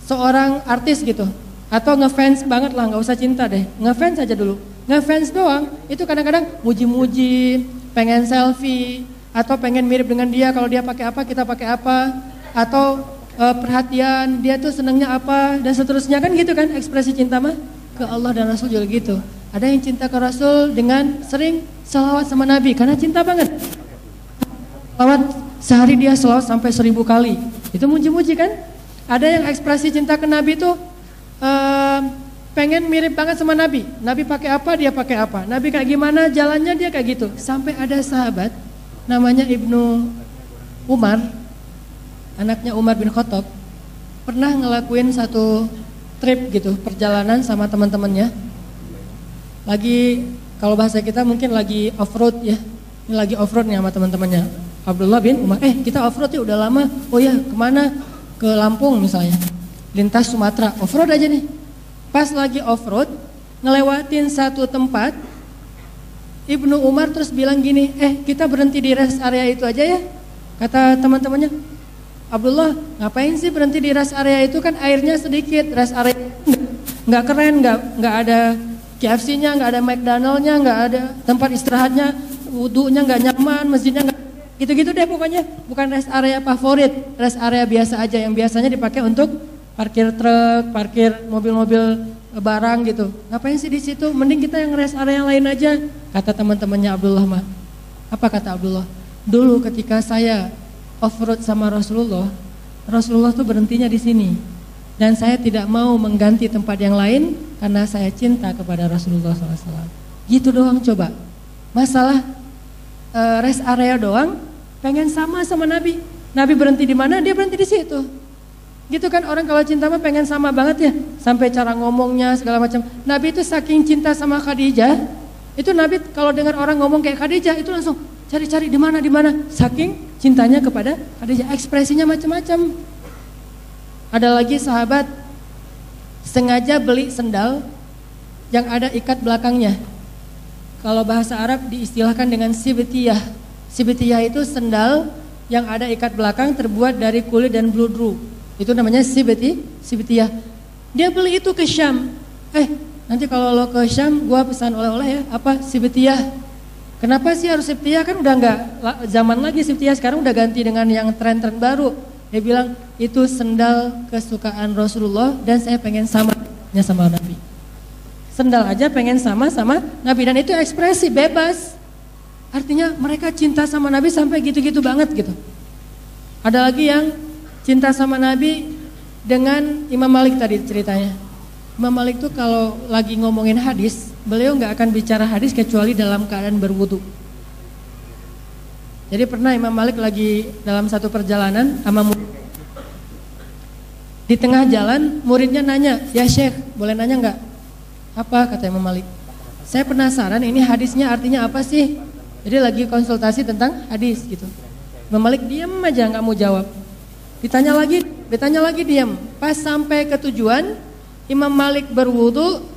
seorang artis gitu, atau ngefans banget lah, nggak usah cinta deh, ngefans aja dulu. Ngefans doang, itu kadang-kadang muji-muji, pengen selfie, atau pengen mirip dengan dia, kalau dia pakai apa kita pakai apa, atau uh, perhatian, dia tuh senangnya apa, dan seterusnya kan gitu kan ekspresi cinta mah ke Allah dan Rasul juga gitu. Ada yang cinta ke Rasul dengan sering selawat sama Nabi karena cinta banget. Selawat sehari dia selawat sampai seribu kali. Itu muji-muji kan? Ada yang ekspresi cinta ke Nabi itu uh, pengen mirip banget sama Nabi. Nabi pakai apa, dia pakai apa. Nabi kayak gimana, jalannya dia kayak gitu. Sampai ada sahabat namanya Ibnu Umar, anaknya Umar bin Khattab, pernah ngelakuin satu trip gitu, perjalanan sama teman-temannya. Lagi kalau bahasa kita mungkin lagi off road ya. Ini lagi off road nih sama teman-temannya. Abdullah bin Umar, eh kita off road ya udah lama. Oh ya, ke mana? Ke Lampung misalnya lintas Sumatera, off-road aja nih. Pas lagi off-road, ngelewatin satu tempat, Ibnu Umar terus bilang gini, eh kita berhenti di rest area itu aja ya. Kata teman-temannya, Abdullah ngapain sih berhenti di rest area itu kan airnya sedikit, rest area nggak keren, nggak nggak ada KFC-nya, nggak ada McDonald-nya, nggak ada tempat istirahatnya, wudhunya nggak nyaman, masjidnya nggak gitu-gitu deh pokoknya bukan rest area favorit, rest area biasa aja yang biasanya dipakai untuk parkir truk, parkir mobil-mobil barang gitu. Ngapain sih di situ? Mending kita yang rest area yang lain aja. Kata teman-temannya Abdullah mah. Apa kata Abdullah? Dulu ketika saya off road sama Rasulullah, Rasulullah tuh berhentinya di sini. Dan saya tidak mau mengganti tempat yang lain karena saya cinta kepada Rasulullah SAW. Gitu doang coba. Masalah uh, rest area doang, pengen sama sama Nabi. Nabi berhenti di mana? Dia berhenti di situ. Gitu kan orang kalau cinta mah pengen sama banget ya, sampai cara ngomongnya segala macam. Nabi itu saking cinta sama Khadijah, itu Nabi kalau dengar orang ngomong kayak Khadijah itu langsung cari-cari di mana di mana. Saking cintanya kepada Khadijah, ekspresinya macam-macam. Ada lagi sahabat sengaja beli sendal yang ada ikat belakangnya. Kalau bahasa Arab diistilahkan dengan sibetiyah. Sibetiyah itu sendal yang ada ikat belakang terbuat dari kulit dan bludru. Itu namanya sibeti, sibetiyah. Dia beli itu ke Syam. Eh, nanti kalau lo ke Syam, gua pesan oleh-oleh ya, apa sibetiyah. Kenapa sih harus sibetiyah? Kan udah nggak zaman lagi sibetiyah, sekarang udah ganti dengan yang tren-tren baru. Dia bilang, itu sendal kesukaan Rasulullah dan saya pengen sama sama Nabi. Sendal aja pengen sama sama Nabi dan itu ekspresi bebas. Artinya mereka cinta sama Nabi sampai gitu-gitu banget gitu. Ada lagi yang cinta sama Nabi dengan Imam Malik tadi ceritanya. Imam Malik tuh kalau lagi ngomongin hadis, beliau nggak akan bicara hadis kecuali dalam keadaan berwudu. Jadi pernah Imam Malik lagi dalam satu perjalanan sama murid. Di tengah jalan muridnya nanya, ya Syekh boleh nanya nggak? Apa kata Imam Malik? Saya penasaran ini hadisnya artinya apa sih? Jadi lagi konsultasi tentang hadis gitu. Imam Malik diam aja nggak mau jawab. Ditanya lagi, ditanya lagi diam. Pas sampai ke tujuan, Imam Malik berwudu,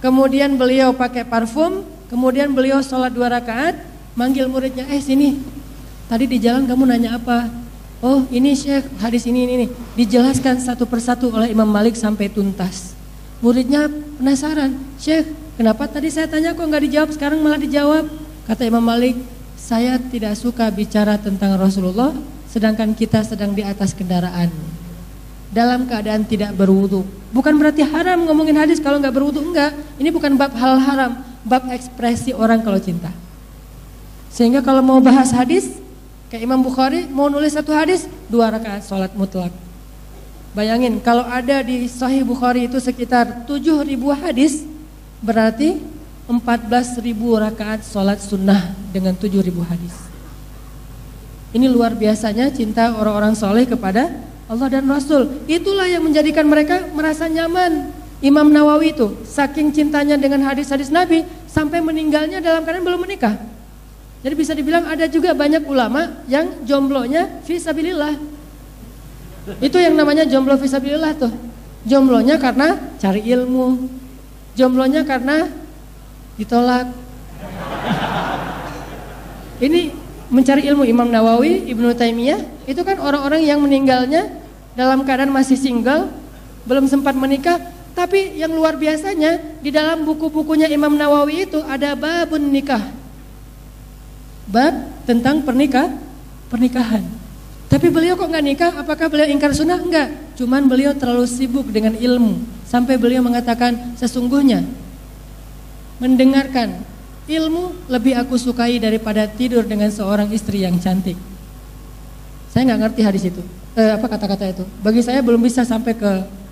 kemudian beliau pakai parfum, kemudian beliau sholat dua rakaat, manggil muridnya, eh sini, tadi di jalan kamu nanya apa? Oh ini Syekh, hadis ini, ini, ini. Dijelaskan satu persatu oleh Imam Malik sampai tuntas. Muridnya penasaran, Syekh, kenapa tadi saya tanya kok nggak dijawab, sekarang malah dijawab? Kata Imam Malik, saya tidak suka bicara tentang Rasulullah, sedangkan kita sedang di atas kendaraan dalam keadaan tidak berwudu. Bukan berarti haram ngomongin hadis kalau nggak berwudu enggak. Ini bukan bab hal haram. bab ekspresi orang kalau cinta. Sehingga kalau mau bahas hadis, kayak Imam Bukhari mau nulis satu hadis, dua rakaat sholat mutlak. Bayangin kalau ada di Sahih Bukhari itu sekitar 7000 hadis, berarti 14.000 rakaat sholat sunnah dengan 7.000 hadis. Ini luar biasanya cinta orang-orang soleh kepada Allah dan Rasul. Itulah yang menjadikan mereka merasa nyaman. Imam Nawawi itu saking cintanya dengan hadis-hadis Nabi sampai meninggalnya dalam keadaan belum menikah. Jadi bisa dibilang ada juga banyak ulama yang jomblonya visabilillah. Itu yang namanya jomblo visabilillah tuh. Jomblonya karena cari ilmu. Jomblonya karena ditolak. Ini mencari ilmu Imam Nawawi, Ibnu Taimiyah, itu kan orang-orang yang meninggalnya dalam keadaan masih single, belum sempat menikah, tapi yang luar biasanya di dalam buku-bukunya Imam Nawawi itu ada babun nikah bab tentang pernikah pernikahan. Tapi beliau kok nggak nikah? Apakah beliau ingkar sunnah? Enggak. Cuman beliau terlalu sibuk dengan ilmu sampai beliau mengatakan sesungguhnya mendengarkan ilmu lebih aku sukai daripada tidur dengan seorang istri yang cantik. Saya nggak ngerti hadis itu. Eh, apa kata-kata itu? Bagi saya belum bisa sampai ke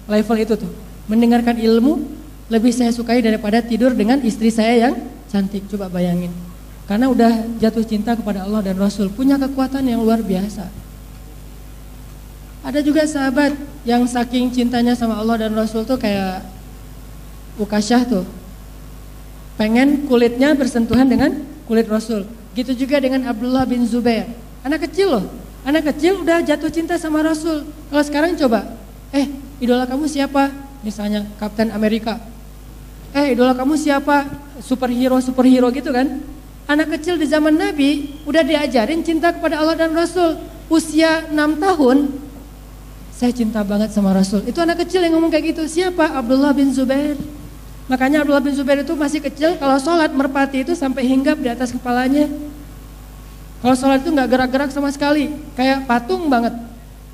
level itu tuh. Mendengarkan ilmu lebih saya sukai daripada tidur dengan istri saya yang cantik. Coba bayangin. Karena udah jatuh cinta kepada Allah dan Rasul, punya kekuatan yang luar biasa. Ada juga sahabat yang saking cintanya sama Allah dan Rasul tuh kayak Ukasyah tuh. Pengen kulitnya bersentuhan dengan kulit Rasul. Gitu juga dengan Abdullah bin Zubair. Anak kecil loh. Anak kecil udah jatuh cinta sama Rasul. Kalau sekarang coba, eh idola kamu siapa? Misalnya Kapten Amerika. Eh idola kamu siapa? Superhero superhero gitu kan? Anak kecil di zaman Nabi udah diajarin cinta kepada Allah dan Rasul. Usia 6 tahun, saya cinta banget sama Rasul. Itu anak kecil yang ngomong kayak gitu. Siapa? Abdullah bin Zubair. Makanya Abdullah bin Zubair itu masih kecil, kalau sholat merpati itu sampai hinggap di atas kepalanya. Kalau sholat itu nggak gerak-gerak sama sekali, kayak patung banget.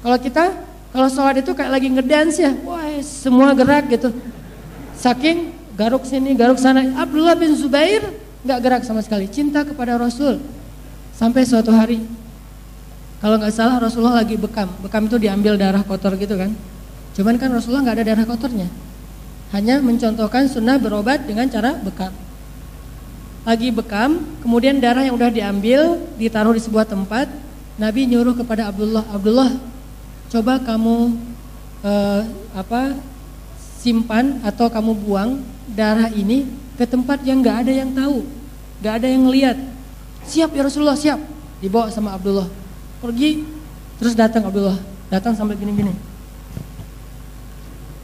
Kalau kita, kalau sholat itu kayak lagi ngedance ya, wah semua gerak gitu. Saking garuk sini, garuk sana. Abdullah bin Zubair nggak gerak sama sekali, cinta kepada Rasul. Sampai suatu hari, kalau nggak salah Rasulullah lagi bekam, bekam itu diambil darah kotor gitu kan. Cuman kan Rasulullah nggak ada darah kotornya, hanya mencontohkan sunnah berobat dengan cara bekam. Lagi bekam, kemudian darah yang udah diambil ditaruh di sebuah tempat. Nabi nyuruh kepada Abdullah, Abdullah, coba kamu eh, apa simpan atau kamu buang darah ini ke tempat yang nggak ada yang tahu, nggak ada yang lihat. Siap ya Rasulullah, siap. Dibawa sama Abdullah. Pergi, terus datang Abdullah, datang sampai gini-gini.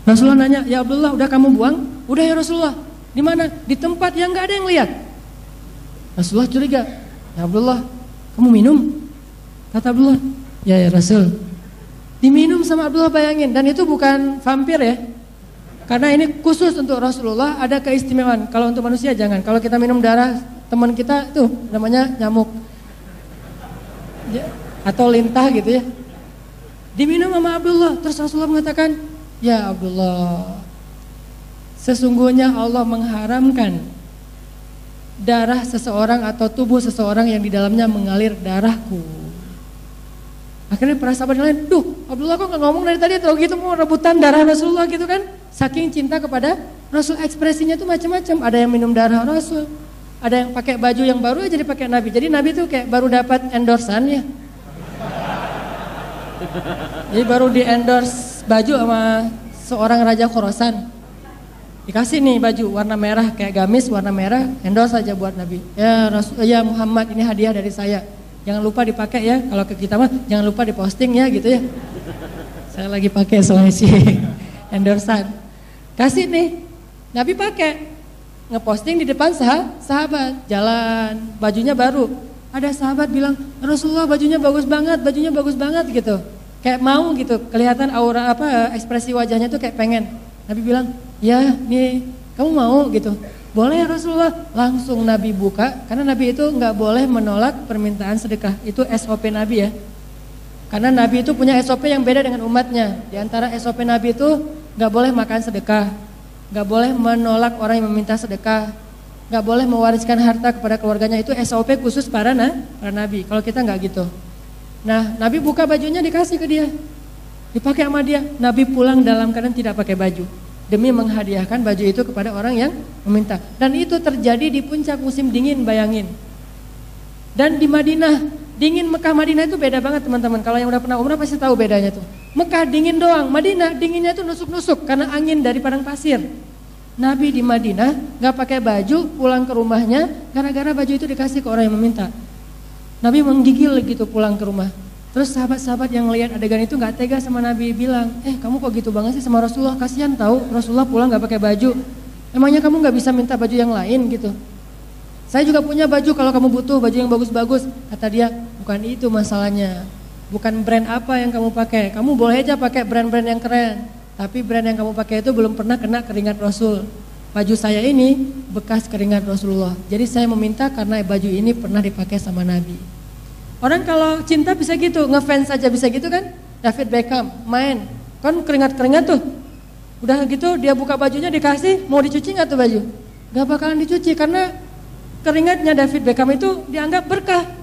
Rasulullah nanya, ya Abdullah, udah kamu buang? Udah ya Rasulullah. Di mana? Di tempat yang nggak ada yang lihat. Rasulullah curiga, ya Abdullah, kamu minum? Kata Abdullah, ya ya Rasul. Diminum sama Abdullah bayangin, dan itu bukan vampir ya, karena ini khusus untuk Rasulullah ada keistimewaan. Kalau untuk manusia jangan. Kalau kita minum darah teman kita tuh namanya nyamuk. Ya, atau lintah gitu ya. Diminum sama Abdullah. Terus Rasulullah mengatakan, "Ya Abdullah, sesungguhnya Allah mengharamkan darah seseorang atau tubuh seseorang yang di dalamnya mengalir darahku." Akhirnya para sahabat yang lain, duh Abdullah kok nggak ngomong dari tadi atau gitu mau rebutan darah Rasulullah gitu kan? Saking cinta kepada Rasul ekspresinya tuh macam-macam. Ada yang minum darah Rasul, ada yang pakai baju yang baru aja dipakai Nabi. Jadi Nabi tuh kayak baru dapat endorsan ya. Jadi baru di endorse baju sama seorang raja Khorasan. Dikasih nih baju warna merah kayak gamis warna merah, endorse aja buat Nabi. Ya Rasul, ya Muhammad ini hadiah dari saya Jangan lupa dipakai ya. Kalau ke kita mah jangan lupa diposting ya gitu ya. Saya lagi pakai Sulawesi endorsan. Kasih nih. Nabi pakai ngeposting di depan sah sahabat. Jalan bajunya baru. Ada sahabat bilang Rasulullah bajunya bagus banget bajunya bagus banget gitu. Kayak mau gitu kelihatan aura apa ekspresi wajahnya tuh kayak pengen. Nabi bilang ya nih kamu mau? Gitu. Boleh Rasulullah, langsung Nabi buka, karena Nabi itu nggak boleh menolak permintaan sedekah. Itu SOP Nabi ya. Karena Nabi itu punya SOP yang beda dengan umatnya. Di antara SOP Nabi itu nggak boleh makan sedekah, nggak boleh menolak orang yang meminta sedekah, nggak boleh mewariskan harta kepada keluarganya itu SOP khusus para na, para nabi. Kalau kita nggak gitu. Nah, Nabi buka bajunya dikasih ke dia. Dipakai sama dia. Nabi pulang dalam keadaan tidak pakai baju. Demi menghadiahkan baju itu kepada orang yang meminta. Dan itu terjadi di puncak musim dingin, bayangin. Dan di Madinah, dingin Mekah Madinah itu beda banget teman-teman. Kalau yang udah pernah umrah pasti tahu bedanya tuh. Mekah dingin doang, Madinah dinginnya itu nusuk-nusuk karena angin dari padang pasir. Nabi di Madinah nggak pakai baju pulang ke rumahnya gara-gara baju itu dikasih ke orang yang meminta. Nabi menggigil gitu pulang ke rumah. Terus sahabat-sahabat yang lihat adegan itu nggak tega sama Nabi bilang, eh kamu kok gitu banget sih sama Rasulullah kasihan tahu Rasulullah pulang nggak pakai baju. Emangnya kamu nggak bisa minta baju yang lain gitu? Saya juga punya baju kalau kamu butuh baju yang bagus-bagus. Kata dia, bukan itu masalahnya. Bukan brand apa yang kamu pakai. Kamu boleh aja pakai brand-brand yang keren. Tapi brand yang kamu pakai itu belum pernah kena keringat Rasul. Baju saya ini bekas keringat Rasulullah. Jadi saya meminta karena baju ini pernah dipakai sama Nabi. Orang kalau cinta bisa gitu, ngefans saja bisa gitu kan? David Beckham main, kan keringat-keringat tuh. Udah gitu dia buka bajunya dikasih, mau dicuci nggak tuh baju? Gak bakalan dicuci karena keringatnya David Beckham itu dianggap berkah.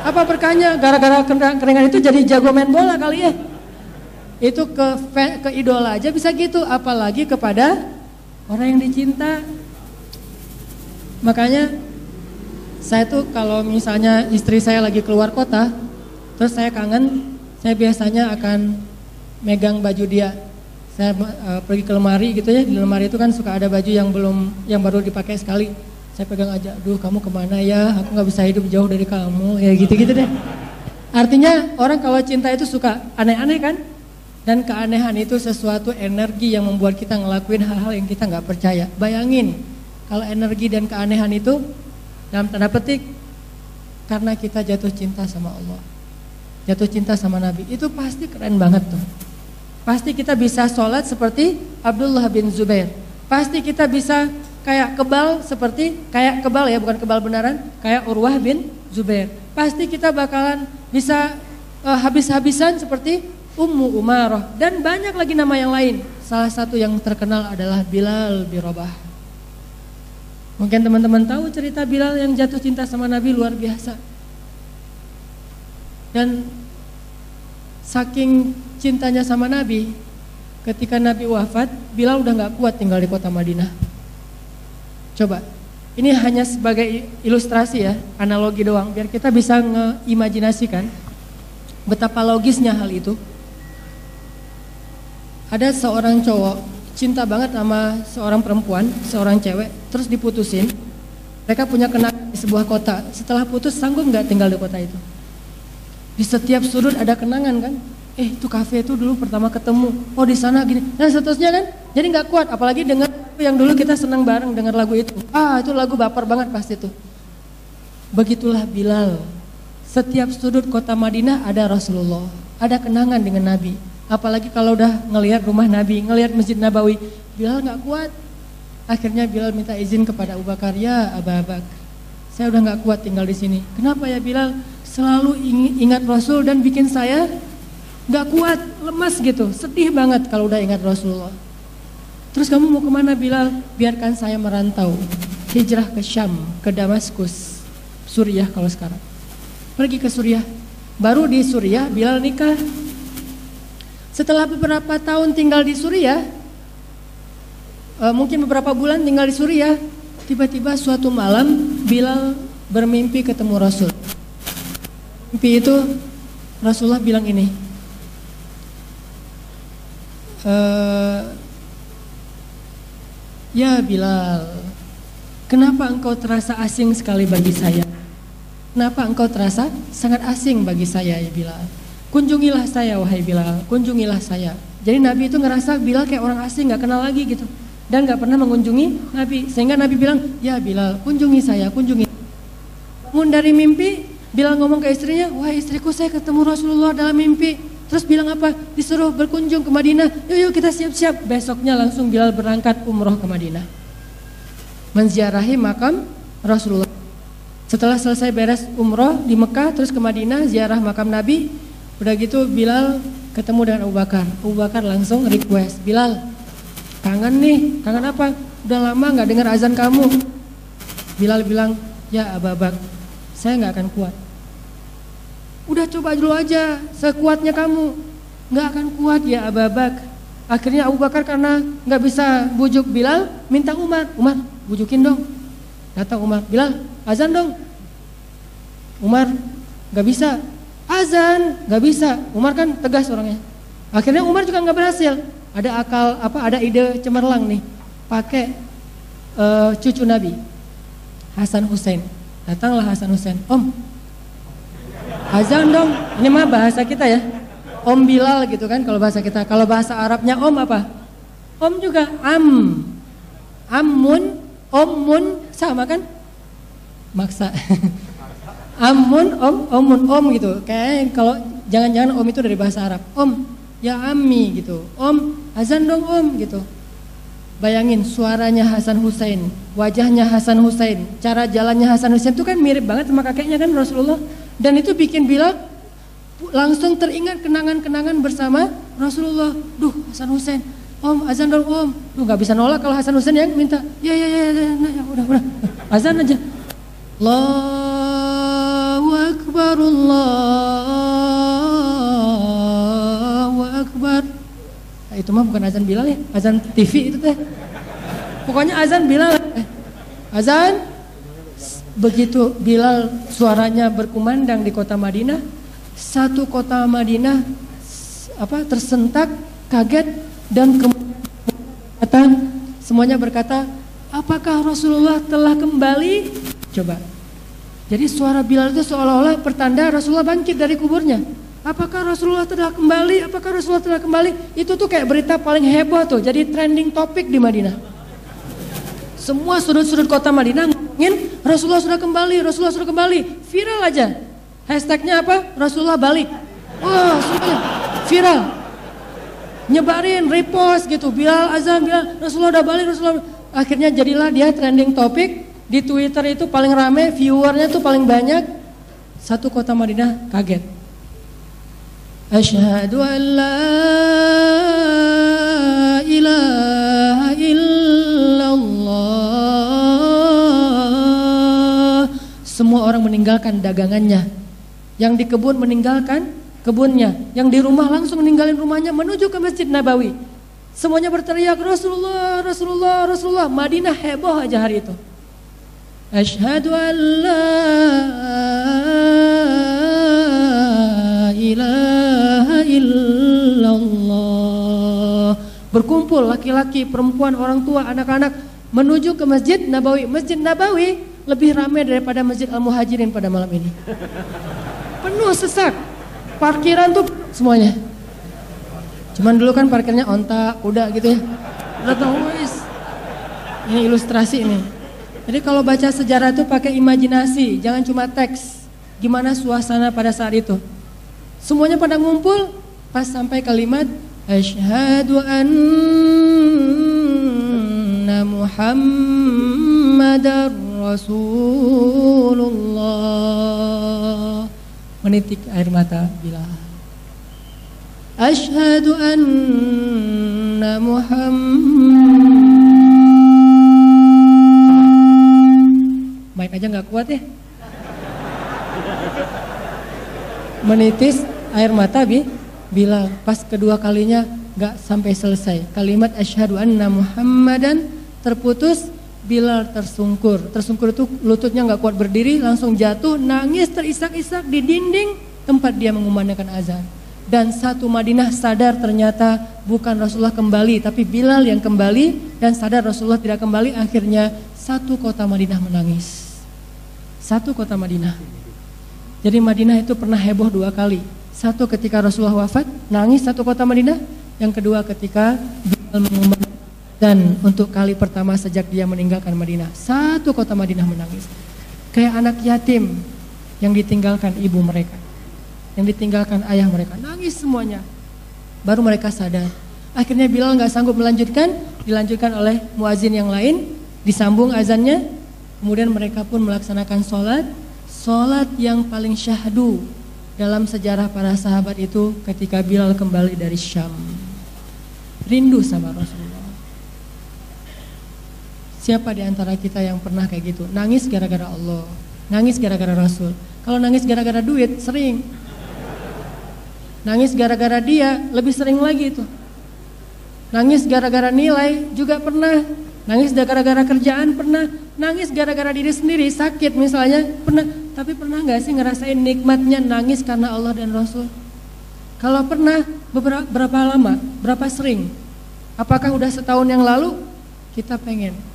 Apa berkahnya? Gara-gara keringat itu jadi jago main bola kali ya. Itu ke ke idola aja bisa gitu, apalagi kepada orang yang dicinta. Makanya saya tuh kalau misalnya istri saya lagi keluar kota, terus saya kangen, saya biasanya akan megang baju dia. Saya uh, pergi ke lemari gitu ya, di lemari itu kan suka ada baju yang belum, yang baru dipakai sekali. Saya pegang aja, duh kamu ke mana ya, aku nggak bisa hidup jauh dari kamu, ya gitu-gitu deh. Artinya orang kalau cinta itu suka aneh-aneh kan? Dan keanehan itu sesuatu energi yang membuat kita ngelakuin hal-hal yang kita nggak percaya. Bayangin, kalau energi dan keanehan itu dalam tanda petik karena kita jatuh cinta sama Allah. Jatuh cinta sama Nabi. Itu pasti keren banget tuh. Pasti kita bisa sholat seperti Abdullah bin Zubair. Pasti kita bisa kayak kebal seperti kayak kebal ya bukan kebal beneran kayak Urwah bin Zubair. Pasti kita bakalan bisa uh, habis-habisan seperti Ummu Umaroh dan banyak lagi nama yang lain. Salah satu yang terkenal adalah Bilal bin. Mungkin teman-teman tahu cerita Bilal yang jatuh cinta sama Nabi luar biasa. Dan saking cintanya sama Nabi, ketika Nabi wafat, Bilal udah nggak kuat tinggal di kota Madinah. Coba, ini hanya sebagai ilustrasi ya, analogi doang, biar kita bisa ngeimajinasikan betapa logisnya hal itu. Ada seorang cowok cinta banget sama seorang perempuan, seorang cewek, terus diputusin. Mereka punya kenangan di sebuah kota. Setelah putus sanggup nggak tinggal di kota itu? Di setiap sudut ada kenangan kan? Eh itu kafe itu dulu pertama ketemu. Oh di sana gini. Dan seterusnya kan? Jadi nggak kuat. Apalagi dengan yang dulu kita senang bareng dengar lagu itu. Ah itu lagu baper banget pasti itu. Begitulah Bilal. Setiap sudut kota Madinah ada Rasulullah. Ada kenangan dengan Nabi. Apalagi kalau udah ngelihat rumah Nabi, ngelihat Masjid Nabawi, Bilal nggak kuat. Akhirnya Bilal minta izin kepada Abu Bakar, ya Abu Bakar, saya udah nggak kuat tinggal di sini. Kenapa ya Bilal? Selalu ingat Rasul dan bikin saya nggak kuat, lemas gitu, sedih banget kalau udah ingat Rasulullah. Terus kamu mau ke mana Bilal? Biarkan saya merantau, hijrah ke Syam, ke Damaskus, Suriah kalau sekarang. Pergi ke Suriah. Baru di Suriah Bilal nikah setelah beberapa tahun tinggal di Suriah, uh, mungkin beberapa bulan tinggal di Suriah, tiba-tiba suatu malam Bilal bermimpi ketemu Rasul. Mimpi itu Rasulullah bilang ini, uh, ya Bilal, kenapa engkau terasa asing sekali bagi saya? Kenapa engkau terasa sangat asing bagi saya ya Bilal? kunjungilah saya wahai Bilal, kunjungilah saya. Jadi Nabi itu ngerasa Bilal kayak orang asing, nggak kenal lagi gitu. Dan nggak pernah mengunjungi Nabi. Sehingga Nabi bilang, ya Bilal, kunjungi saya, kunjungi. Bangun dari mimpi, Bilal ngomong ke istrinya, wah istriku saya ketemu Rasulullah dalam mimpi. Terus bilang apa? Disuruh berkunjung ke Madinah. Yuk yuk kita siap-siap. Besoknya langsung Bilal berangkat umroh ke Madinah. Menziarahi makam Rasulullah. Setelah selesai beres umroh di Mekah, terus ke Madinah, ziarah makam Nabi, Udah gitu Bilal ketemu dengan Abu Bakar. Abu Bakar langsung request, Bilal, kangen nih, kangen apa? Udah lama nggak dengar azan kamu. Bilal bilang, ya ababak, saya nggak akan kuat. Udah coba dulu aja, sekuatnya kamu. Nggak akan kuat ya ababak. Akhirnya Abu Bakar karena nggak bisa bujuk Bilal, minta Umar, Umar bujukin dong. Datang Umar, Bilal azan dong. Umar nggak bisa, azan nggak bisa. Umar kan tegas orangnya. Akhirnya Umar juga nggak berhasil. Ada akal apa? Ada ide cemerlang nih, pakai uh, cucu Nabi Hasan Hussein. Datanglah Hasan Hussein, Om, azan dong. Ini mah bahasa kita ya. Om Bilal gitu kan kalau bahasa kita. Kalau bahasa Arabnya Om apa? Om juga Am. Amun, Omun sama kan? Maksa. Amun, Om, Omun, Om gitu. Kayak kalau jangan-jangan Om itu dari bahasa Arab. Om, ya Ami gitu. Om, azan dong Om gitu. Bayangin suaranya Hasan Hussein, wajahnya Hasan Hussein, cara jalannya Hasan Hussein itu kan mirip banget sama kakeknya kan Rasulullah. Dan itu bikin Bilal langsung teringat kenangan-kenangan bersama Rasulullah. Duh, Hasan Hussein, Om, azan dong Om. Duh, nggak bisa nolak kalau Hasan Hussein yang minta. Ya, ya, ya, ya, ya, ya udah, udah. Azan aja. Allahu Akbar, Allahu Akbar. Nah, itu mah bukan azan Bilal ya, azan TV itu teh. Pokoknya azan Bilal. Eh, azan begitu Bilal suaranya berkumandang di kota Madinah, satu kota Madinah apa tersentak, kaget dan kemudian semuanya berkata, apakah Rasulullah telah kembali? Coba. Jadi suara Bilal itu seolah-olah pertanda Rasulullah bangkit dari kuburnya. Apakah Rasulullah telah kembali? Apakah Rasulullah telah kembali? Itu tuh kayak berita paling heboh tuh. Jadi trending topik di Madinah. Semua sudut-sudut kota Madinah ngomongin Rasulullah sudah kembali, Rasulullah sudah kembali. Viral aja. Hashtagnya apa? Rasulullah balik. Wah, semuanya viral. Nyebarin, repost gitu. Bilal azan, Bilal Rasulullah udah balik, Rasulullah. Akhirnya jadilah dia trending topik di Twitter itu paling rame, viewernya tuh paling banyak. Satu kota Madinah kaget. Asyhadu an la ilaha Semua orang meninggalkan dagangannya, yang di kebun meninggalkan kebunnya, yang di rumah langsung meninggalin rumahnya menuju ke Masjid Nabawi. Semuanya berteriak Rasulullah, Rasulullah, Rasulullah. Madinah heboh aja hari itu. Ashhadu an la ilaha illallah. Berkumpul laki-laki, perempuan, orang tua, anak-anak menuju ke Masjid Nabawi. Masjid Nabawi lebih ramai daripada Masjid Al-Muhajirin pada malam ini penuh sesak. Parkiran tuh semuanya. Cuman dulu kan parkirnya onta, kuda gitu ya. Guys. Ini ilustrasi ini. Jadi kalau baca sejarah itu pakai imajinasi, jangan cuma teks. Gimana suasana pada saat itu? Semuanya pada ngumpul pas sampai kalimat asyhadu anna Muhammadar Rasulullah. Menitik air mata bila. Ashhadu anna Muhammad. Mic aja nggak kuat ya. Menitis air mata bi. Bila pas kedua kalinya nggak sampai selesai. Kalimat asyhadu anna Muhammadan terputus Bilal tersungkur. Tersungkur itu lututnya nggak kuat berdiri, langsung jatuh, nangis terisak-isak di dinding tempat dia mengumandangkan azan. Dan satu Madinah sadar ternyata bukan Rasulullah kembali, tapi Bilal yang kembali dan sadar Rasulullah tidak kembali. Akhirnya satu kota Madinah menangis. Satu kota Madinah. Jadi Madinah itu pernah heboh dua kali. Satu ketika Rasulullah wafat, nangis satu kota Madinah. Yang kedua ketika Bilal mengumandangkan dan untuk kali pertama sejak dia meninggalkan Madinah, satu kota Madinah menangis. Kayak anak yatim yang ditinggalkan ibu mereka. Yang ditinggalkan ayah mereka. Nangis semuanya. Baru mereka sadar. Akhirnya Bilal nggak sanggup melanjutkan, dilanjutkan oleh muazin yang lain, disambung azannya, kemudian mereka pun melaksanakan sholat, sholat yang paling syahdu dalam sejarah para sahabat itu ketika Bilal kembali dari Syam. Rindu sama Rasulullah Siapa di antara kita yang pernah kayak gitu? Nangis gara-gara Allah, nangis gara-gara Rasul. Kalau nangis gara-gara duit, sering. Nangis gara-gara dia, lebih sering lagi itu. Nangis gara-gara nilai juga pernah. Nangis gara-gara kerjaan pernah. Nangis gara-gara diri sendiri, sakit misalnya pernah. Tapi pernah nggak sih ngerasain nikmatnya nangis karena Allah dan Rasul? Kalau pernah, beberapa berapa lama? Berapa sering? Apakah udah setahun yang lalu? Kita pengen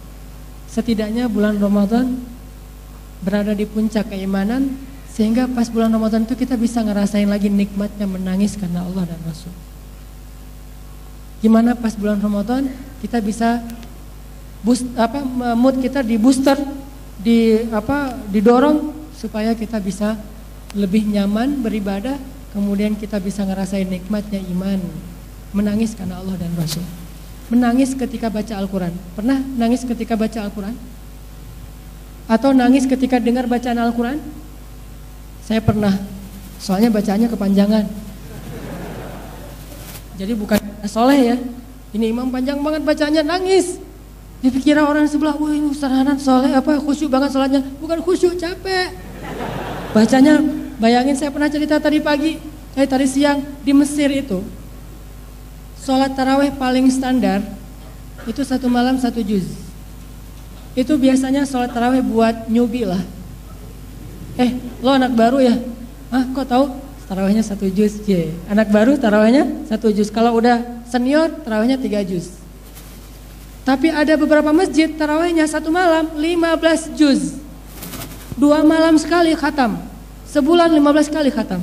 setidaknya bulan Ramadan berada di puncak keimanan sehingga pas bulan Ramadan itu kita bisa ngerasain lagi nikmatnya menangis karena Allah dan Rasul. Gimana pas bulan Ramadan kita bisa boost apa mood kita di booster di apa didorong supaya kita bisa lebih nyaman beribadah kemudian kita bisa ngerasain nikmatnya iman menangis karena Allah dan Rasul menangis ketika baca Al-Quran. Pernah nangis ketika baca Al-Quran? Atau nangis ketika dengar bacaan Al-Quran? Saya pernah, soalnya bacaannya kepanjangan. Jadi bukan soleh ya, ini imam panjang banget bacanya nangis. Dipikir orang sebelah, wah ini Ustaz soleh apa khusyuk banget sholatnya. Bukan khusyuk, capek. Bacanya, bayangin saya pernah cerita tadi pagi, eh tadi siang di Mesir itu Sholat taraweh paling standar itu satu malam satu juz. Itu biasanya sholat taraweh buat nyubi lah. Eh, lo anak baru ya? Ah, kok tahu? Tarawehnya satu juz. Yeah. Anak baru tarawehnya satu juz. Kalau udah senior, tarawehnya tiga juz. Tapi ada beberapa masjid tarawehnya satu malam 15 juz. Dua malam sekali khatam. Sebulan 15 kali khatam.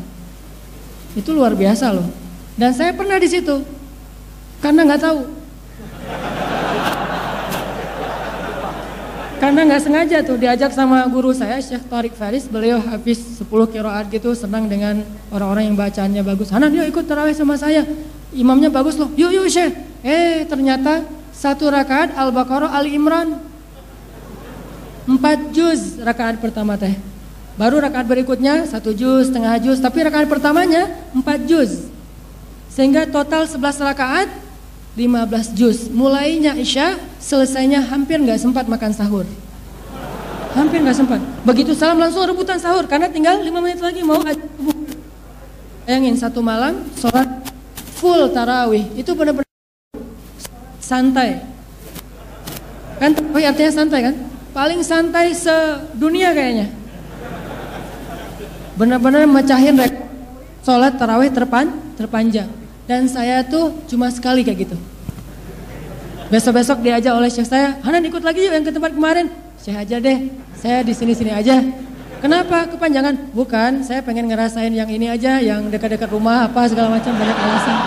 Itu luar biasa loh. Dan saya pernah di situ. Karena nggak tahu. Karena nggak sengaja tuh diajak sama guru saya Syekh Tarik Faris, beliau habis 10 kiroat gitu, senang dengan orang-orang yang bacaannya bagus. Hanan yuk ikut terawih sama saya. Imamnya bagus loh. Yuk yuk Syekh. Eh ternyata satu rakaat Al-Baqarah Ali Imran. Empat juz rakaat pertama teh. Baru rakaat berikutnya satu juz, setengah juz, tapi rakaat pertamanya empat juz. Sehingga total 11 rakaat 15 juz. Mulainya Isya, selesainya hampir nggak sempat makan sahur. Hampir nggak sempat. Begitu salam langsung rebutan sahur karena tinggal 5 menit lagi mau Bayangin satu malam sholat full tarawih itu benar-benar santai. Kan tarawih artinya santai kan? Paling santai sedunia kayaknya. Benar-benar mecahin rekor sholat tarawih terpan terpanjang. Dan saya tuh cuma sekali kayak gitu. Besok-besok diajak oleh syekh saya, Hanan ikut lagi yuk yang ke tempat kemarin. Syekh aja deh, saya di sini-sini aja. Kenapa kepanjangan? Bukan, saya pengen ngerasain yang ini aja, yang dekat-dekat rumah apa segala macam banyak alasan.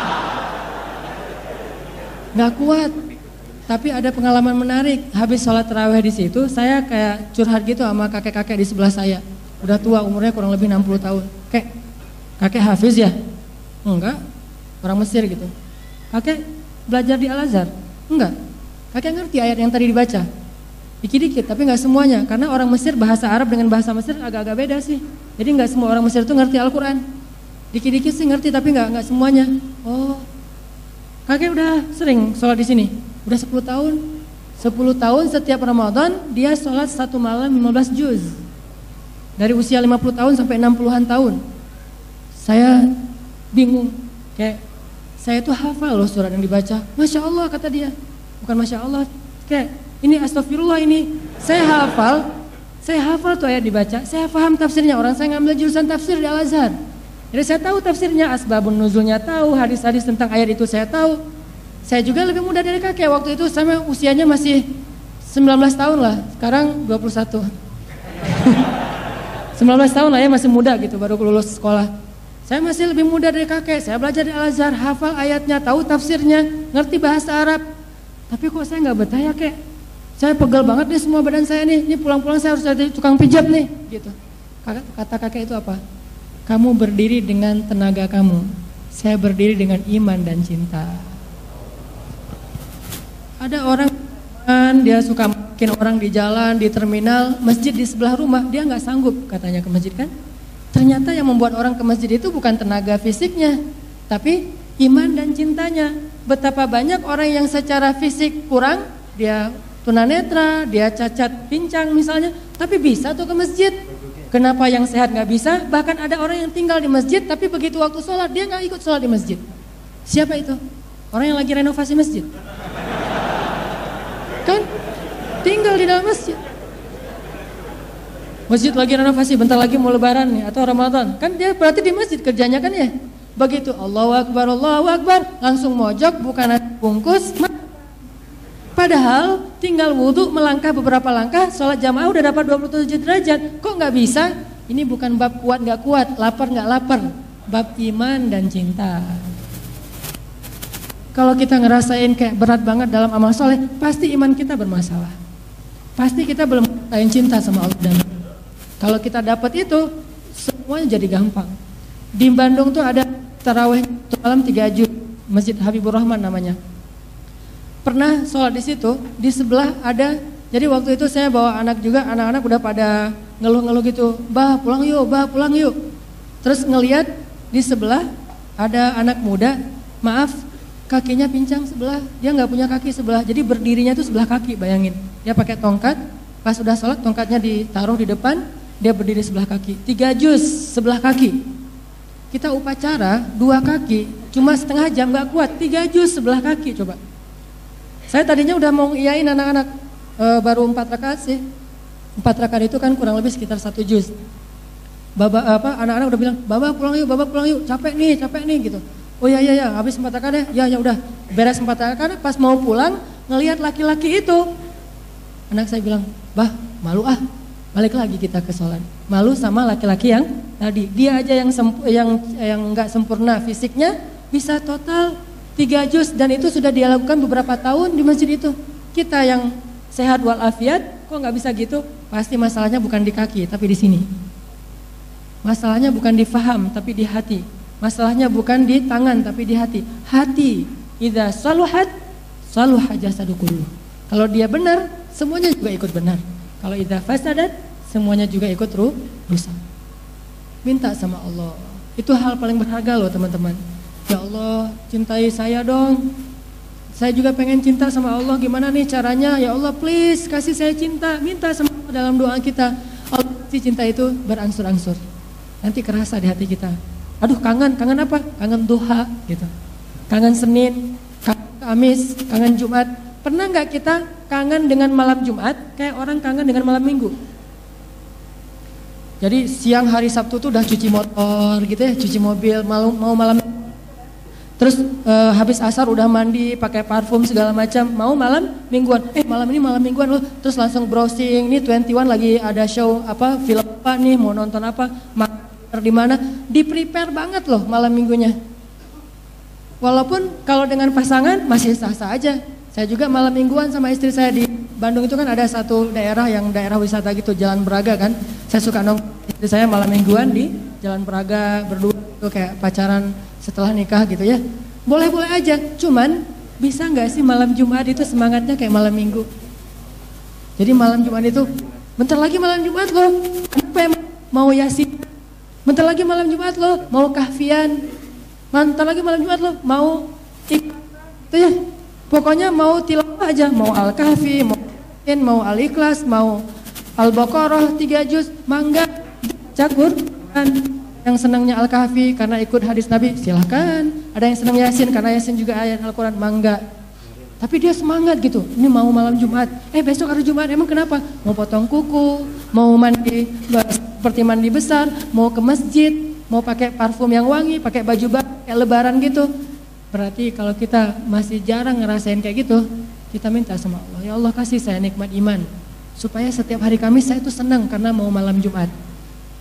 Gak kuat. Tapi ada pengalaman menarik. Habis sholat terawih di situ, saya kayak curhat gitu sama kakek-kakek di sebelah saya. Udah tua, umurnya kurang lebih 60 tahun. Kek, kakek Hafiz ya? Enggak, orang Mesir gitu. Kakek belajar di Al Azhar? Enggak. Kakek ngerti ayat yang tadi dibaca. Dikit-dikit, tapi nggak semuanya. Karena orang Mesir bahasa Arab dengan bahasa Mesir agak-agak beda sih. Jadi nggak semua orang Mesir itu ngerti Al-Quran. Dikit-dikit sih ngerti, tapi nggak nggak semuanya. Oh, kakek udah sering sholat di sini. Udah 10 tahun. 10 tahun setiap Ramadan dia sholat satu malam 15 juz. Dari usia 50 tahun sampai 60-an tahun. Saya bingung. Kayak saya itu hafal loh surat yang dibaca. Masya Allah kata dia. Bukan Masya Allah. Kayak ini astagfirullah ini. Saya hafal. Saya hafal tuh ayat dibaca. Saya paham tafsirnya. Orang saya ngambil jurusan tafsir di Al-Azhar. Jadi saya tahu tafsirnya. Asbabun nuzulnya tahu. Hadis-hadis tentang ayat itu saya tahu. Saya juga lebih muda dari kakek. Waktu itu sama usianya masih 19 tahun lah. Sekarang 21. 19 tahun lah ya masih muda gitu baru lulus sekolah. Saya masih lebih muda dari kakek, saya belajar di Al-Azhar, hafal ayatnya, tahu tafsirnya, ngerti bahasa Arab. Tapi kok saya nggak betah ya kek? Saya pegel banget nih semua badan saya nih, ini pulang-pulang saya harus jadi tukang pijat nih. Gitu. Kata kakek itu apa? Kamu berdiri dengan tenaga kamu, saya berdiri dengan iman dan cinta. Ada orang dia suka makin orang di jalan, di terminal, masjid di sebelah rumah, dia nggak sanggup katanya ke masjid kan? Ternyata yang membuat orang ke masjid itu bukan tenaga fisiknya, tapi iman dan cintanya. Betapa banyak orang yang secara fisik kurang, dia tunanetra, dia cacat pincang misalnya, tapi bisa tuh ke masjid. Kenapa yang sehat nggak bisa? Bahkan ada orang yang tinggal di masjid, tapi begitu waktu sholat dia nggak ikut sholat di masjid. Siapa itu? Orang yang lagi renovasi masjid. Kan? Tinggal di dalam masjid. Masjid lagi renovasi, bentar lagi mau lebaran nih atau Ramadan. Kan dia berarti di masjid kerjanya kan ya? Begitu Allahu Akbar, Allahu Akbar, langsung mojok bukan bungkus. Padahal tinggal wudhu melangkah beberapa langkah, sholat jamaah udah dapat 27 derajat. Kok nggak bisa? Ini bukan bab kuat nggak kuat, lapar nggak lapar. Bab iman dan cinta. Kalau kita ngerasain kayak berat banget dalam amal soleh, pasti iman kita bermasalah. Pasti kita belum ngerasain cinta sama Allah dan kalau kita dapat itu, semuanya jadi gampang. Di Bandung tuh ada tarawih malam tiga juz, Masjid Habibur Rahman namanya. Pernah sholat di situ, di sebelah ada, jadi waktu itu saya bawa anak juga, anak-anak udah pada ngeluh-ngeluh gitu, bah pulang yuk, bah pulang yuk. Terus ngeliat di sebelah ada anak muda, maaf kakinya pincang sebelah, dia nggak punya kaki sebelah, jadi berdirinya tuh sebelah kaki, bayangin. Dia pakai tongkat, pas udah sholat tongkatnya ditaruh di depan, dia berdiri sebelah kaki. Tiga jus sebelah kaki. Kita upacara dua kaki, cuma setengah jam gak kuat. Tiga jus sebelah kaki coba. Saya tadinya udah mau iyain anak-anak e, baru empat rakaat sih. Empat rakaat itu kan kurang lebih sekitar satu jus. Baba apa anak-anak udah bilang, "Baba pulang yuk, Baba pulang yuk, capek nih, capek nih" gitu. Oh ya ya ya, habis empat rakaat ya, ya ya udah. Beres empat rakaat, pas mau pulang ngelihat laki-laki itu. Anak saya bilang, "Bah, malu ah, Balik lagi kita ke sholat. Malu sama laki-laki yang tadi. Dia aja yang semp yang yang nggak sempurna fisiknya bisa total tiga juz dan itu sudah dia lakukan beberapa tahun di masjid itu. Kita yang sehat walafiat kok nggak bisa gitu? Pasti masalahnya bukan di kaki tapi di sini. Masalahnya bukan di faham tapi di hati. Masalahnya bukan di tangan tapi di hati. Hati. Idza saluhat saluha jasadu Kalau dia benar, semuanya juga ikut benar. Kalau idza fasadat semuanya juga ikut rusak. Minta sama Allah. Itu hal paling berharga loh teman-teman. Ya Allah, cintai saya dong. Saya juga pengen cinta sama Allah. Gimana nih caranya? Ya Allah, please kasih saya cinta. Minta sama Allah dalam doa kita. Allah si cinta itu berangsur-angsur. Nanti kerasa di hati kita. Aduh, kangen, kangen apa? Kangen duha gitu. Kangen Senin, kangen Kamis, kangen Jumat. Pernah nggak kita kangen dengan malam Jumat kayak orang kangen dengan malam Minggu? Jadi siang hari Sabtu tuh udah cuci motor gitu ya, cuci mobil, mau mau malam Terus uh, habis asar udah mandi, pakai parfum segala macam. Mau malam mingguan. Eh malam ini malam mingguan loh. Terus langsung browsing. Ini 21 lagi ada show apa film apa nih, mau nonton apa, di mana. Di prepare banget loh malam minggunya. Walaupun kalau dengan pasangan masih sah-sah aja. Saya juga malam mingguan sama istri saya di Bandung itu kan ada satu daerah yang daerah wisata gitu, Jalan Braga kan. Saya suka nong istri saya malam mingguan di Jalan Braga berdua itu kayak pacaran setelah nikah gitu ya. Boleh-boleh aja, cuman bisa nggak sih malam Jumat itu semangatnya kayak malam Minggu? Jadi malam Jumat itu bentar lagi malam Jumat loh. Kenapa ya mau Yasin? Bentar lagi malam Jumat loh, mau kahfian. Bentar lagi malam Jumat loh, mau itu ya. Pokoknya mau tilawah aja, mau Al-Kahfi, mau mau Al-Ikhlas, mau Al-Baqarah tiga juz, mangga cakur kan yang senangnya Al-Kahfi karena ikut hadis Nabi silahkan. Ada yang senang Yasin karena Yasin juga ayat Al-Quran mangga. Tapi dia semangat gitu ini mau malam Jumat. Eh besok hari Jumat emang kenapa? Mau potong kuku mau mandi seperti mandi besar mau ke masjid mau pakai parfum yang wangi pakai baju baru kayak lebaran gitu berarti kalau kita masih jarang ngerasain kayak gitu kita minta sama Allah, ya Allah kasih saya nikmat iman. Supaya setiap hari Kamis saya itu senang karena mau malam Jumat.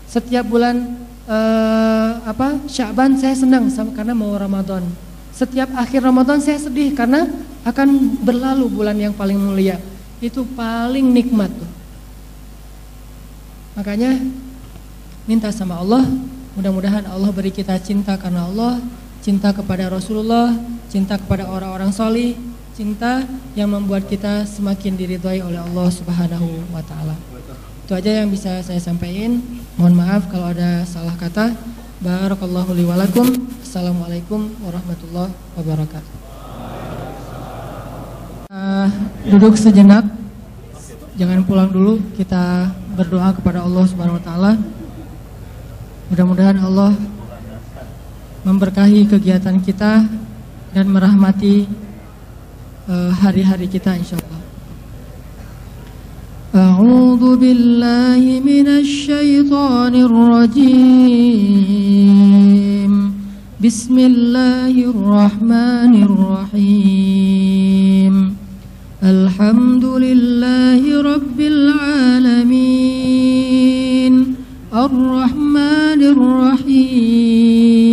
Setiap bulan uh, apa Syaban saya senang karena mau Ramadan. Setiap akhir Ramadan saya sedih karena akan berlalu bulan yang paling mulia. Itu paling nikmat tuh. Makanya minta sama Allah, mudah-mudahan Allah beri kita cinta karena Allah, cinta kepada Rasulullah, cinta kepada orang-orang solih, cinta yang membuat kita semakin diridhoi oleh Allah Subhanahu wa taala. Itu aja yang bisa saya sampaikan. Mohon maaf kalau ada salah kata. Barakallahu li walakum. Assalamualaikum warahmatullahi wabarakatuh. Uh, duduk sejenak. jangan pulang dulu, kita berdoa kepada Allah Subhanahu wa taala. Mudah-mudahan Allah memberkahi kegiatan kita dan merahmati eh, hari-hari uh, kita insyaallah. أعوذ بالله من الشيطان الرجيم بسم الله الرحمن الرحيم الحمد لله رب العالمين الرحمن الرحيم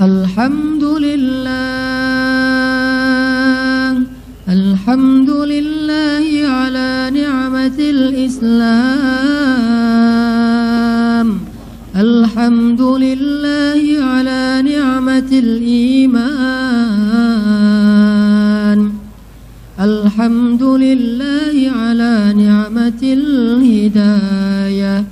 الحمد لله الحمد لله على نعمة الإسلام الحمد لله على نعمة الإيمان الحمد لله على نعمة الهداية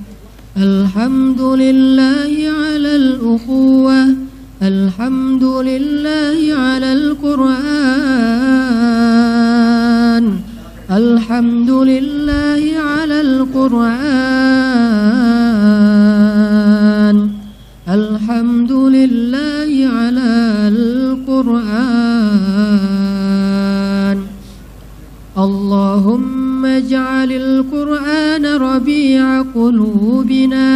الحمد لله على الأخوة الحمد لله على القرآن. الحمد لله على القرآن. الحمد لله على القرآن. اللهم اجعل القرآن ربيع قلوبنا.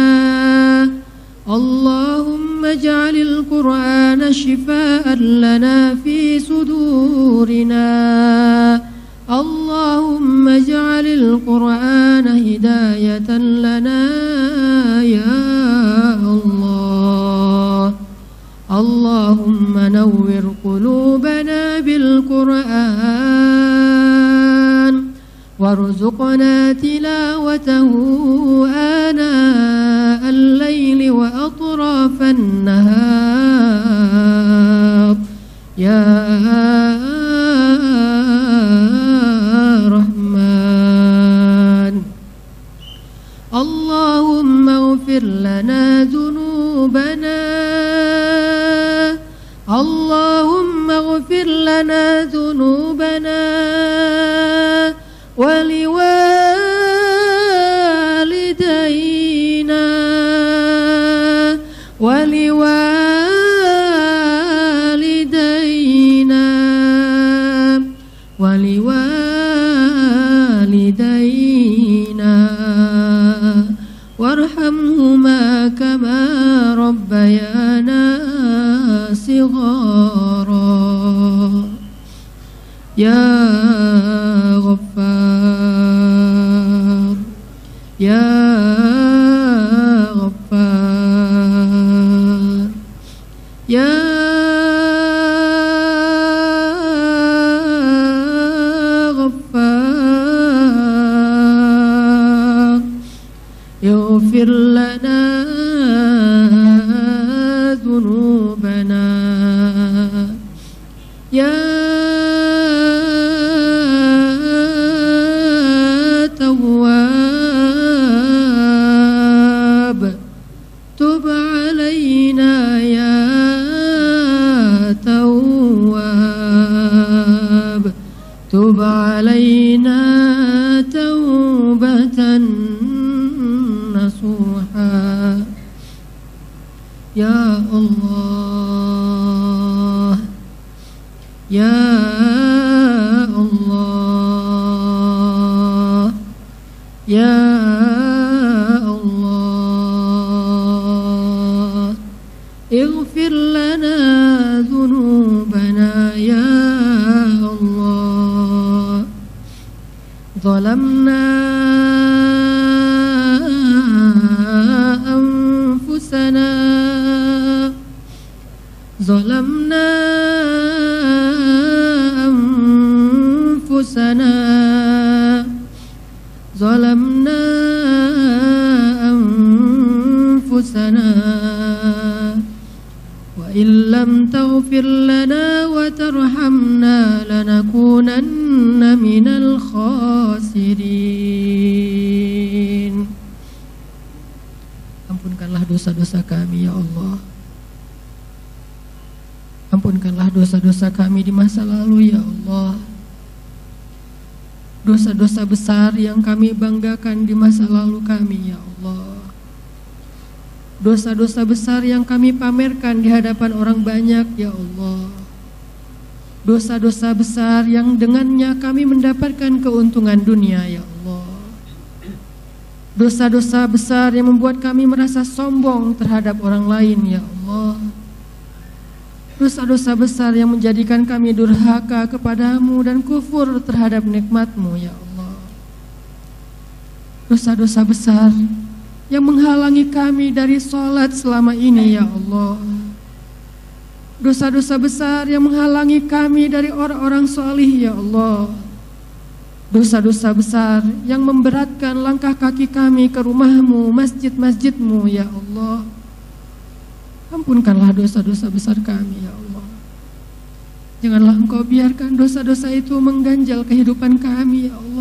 اللهم اجعل القرآن شفاء لنا في صدورنا. اللهم اجعل القرآن هداية لنا يا الله. اللهم نور قلوبنا بالقرآن. وارزقنا تلاوته آناء الليل وأطراف النهار يا رحمن اللهم اغفر لنا ذنوبنا اللهم اغفر لنا ذنوبنا ولوالدينا ولوالدينا ولوالدينا. وارحمهما كما ربيانا صغارا. يا Yeah. Dosa-dosa besar yang kami pamerkan di hadapan orang banyak ya Allah. Dosa-dosa besar yang dengannya kami mendapatkan keuntungan dunia ya Allah. Dosa-dosa besar yang membuat kami merasa sombong terhadap orang lain ya Allah. Dosa-dosa besar yang menjadikan kami durhaka kepadamu dan kufur terhadap nikmatmu ya Allah. Dosa-dosa besar yang menghalangi kami dari sholat selama ini ya Allah Dosa-dosa besar yang menghalangi kami dari orang-orang solih ya Allah dosa-dosa besar yang memberatkan langkah kaki kami ke rumahmu, masjid-masjidmu, ya Allah. Ampunkanlah dosa-dosa besar kami, ya Allah. Janganlah engkau biarkan dosa-dosa itu mengganjal kehidupan kami, ya Allah.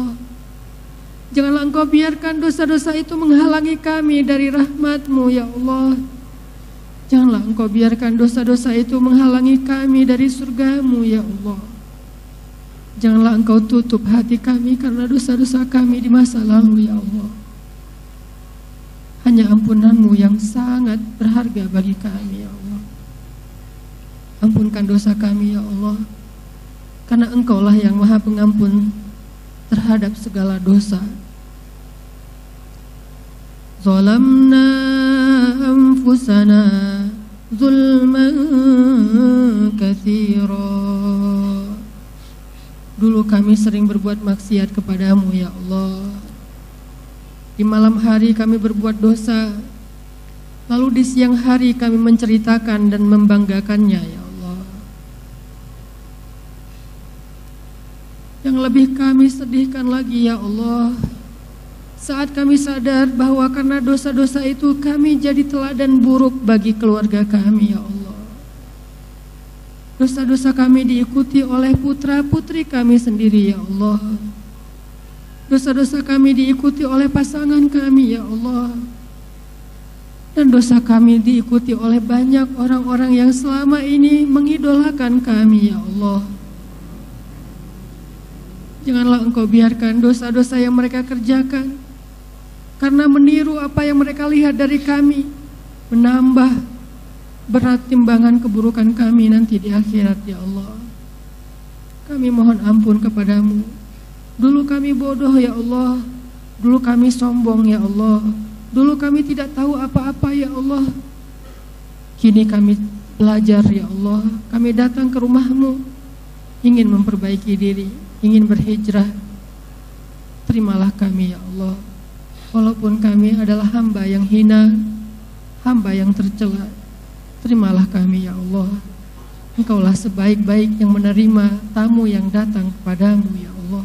Janganlah engkau biarkan dosa-dosa itu menghalangi kami dari rahmatmu, ya Allah. Janganlah engkau biarkan dosa-dosa itu menghalangi kami dari surgamu, ya Allah. Janganlah engkau tutup hati kami karena dosa-dosa kami di masa lalu ya Allah. Hanya ampunanmu yang sangat berharga bagi kami ya Allah. Ampunkan dosa kami ya Allah. Karena engkaulah yang maha pengampun terhadap segala dosa. Zalamna anfusana zulman kathira. Dulu kami sering berbuat maksiat kepadamu ya Allah. Di malam hari kami berbuat dosa. Lalu di siang hari kami menceritakan dan membanggakannya ya Allah. Yang lebih kami sedihkan lagi ya Allah Saat kami sadar bahwa karena dosa-dosa itu kami jadi teladan buruk bagi keluarga kami ya Allah Dosa-dosa kami diikuti oleh putra-putri kami sendiri ya Allah. Dosa-dosa kami diikuti oleh pasangan kami ya Allah. Dan dosa kami diikuti oleh banyak orang-orang yang selama ini mengidolakan kami ya Allah. Janganlah engkau biarkan dosa-dosa yang mereka kerjakan karena meniru apa yang mereka lihat dari kami menambah berat timbangan keburukan kami nanti di akhirat ya Allah. Kami mohon ampun kepadamu. Dulu kami bodoh ya Allah. Dulu kami sombong ya Allah. Dulu kami tidak tahu apa-apa ya Allah. Kini kami belajar ya Allah. Kami datang ke rumahmu ingin memperbaiki diri, ingin berhijrah. Terimalah kami ya Allah. Walaupun kami adalah hamba yang hina, hamba yang tercela, Terimalah kami ya Allah. Engkaulah sebaik-baik yang menerima tamu yang datang kepadamu ya Allah.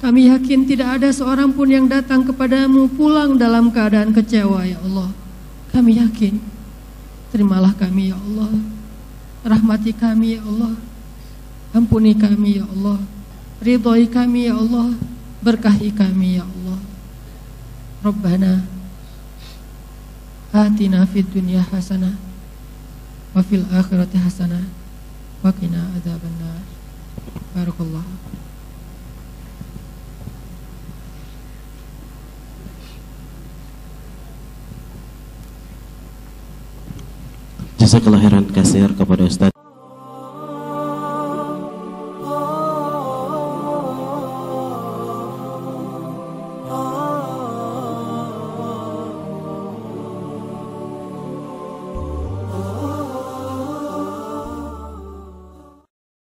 Kami yakin tidak ada seorang pun yang datang kepadamu pulang dalam keadaan kecewa ya Allah. Kami yakin. Terimalah kami ya Allah. Rahmati kami ya Allah. Ampuni kami ya Allah. Ridhoi kami ya Allah. Berkahi kami ya Allah. Rabbana atina fid dunya hasanah wa fil akhirati hasanah wa qina adzabannar. Barakallah Jasa kelahiran kasir kepada Ustaz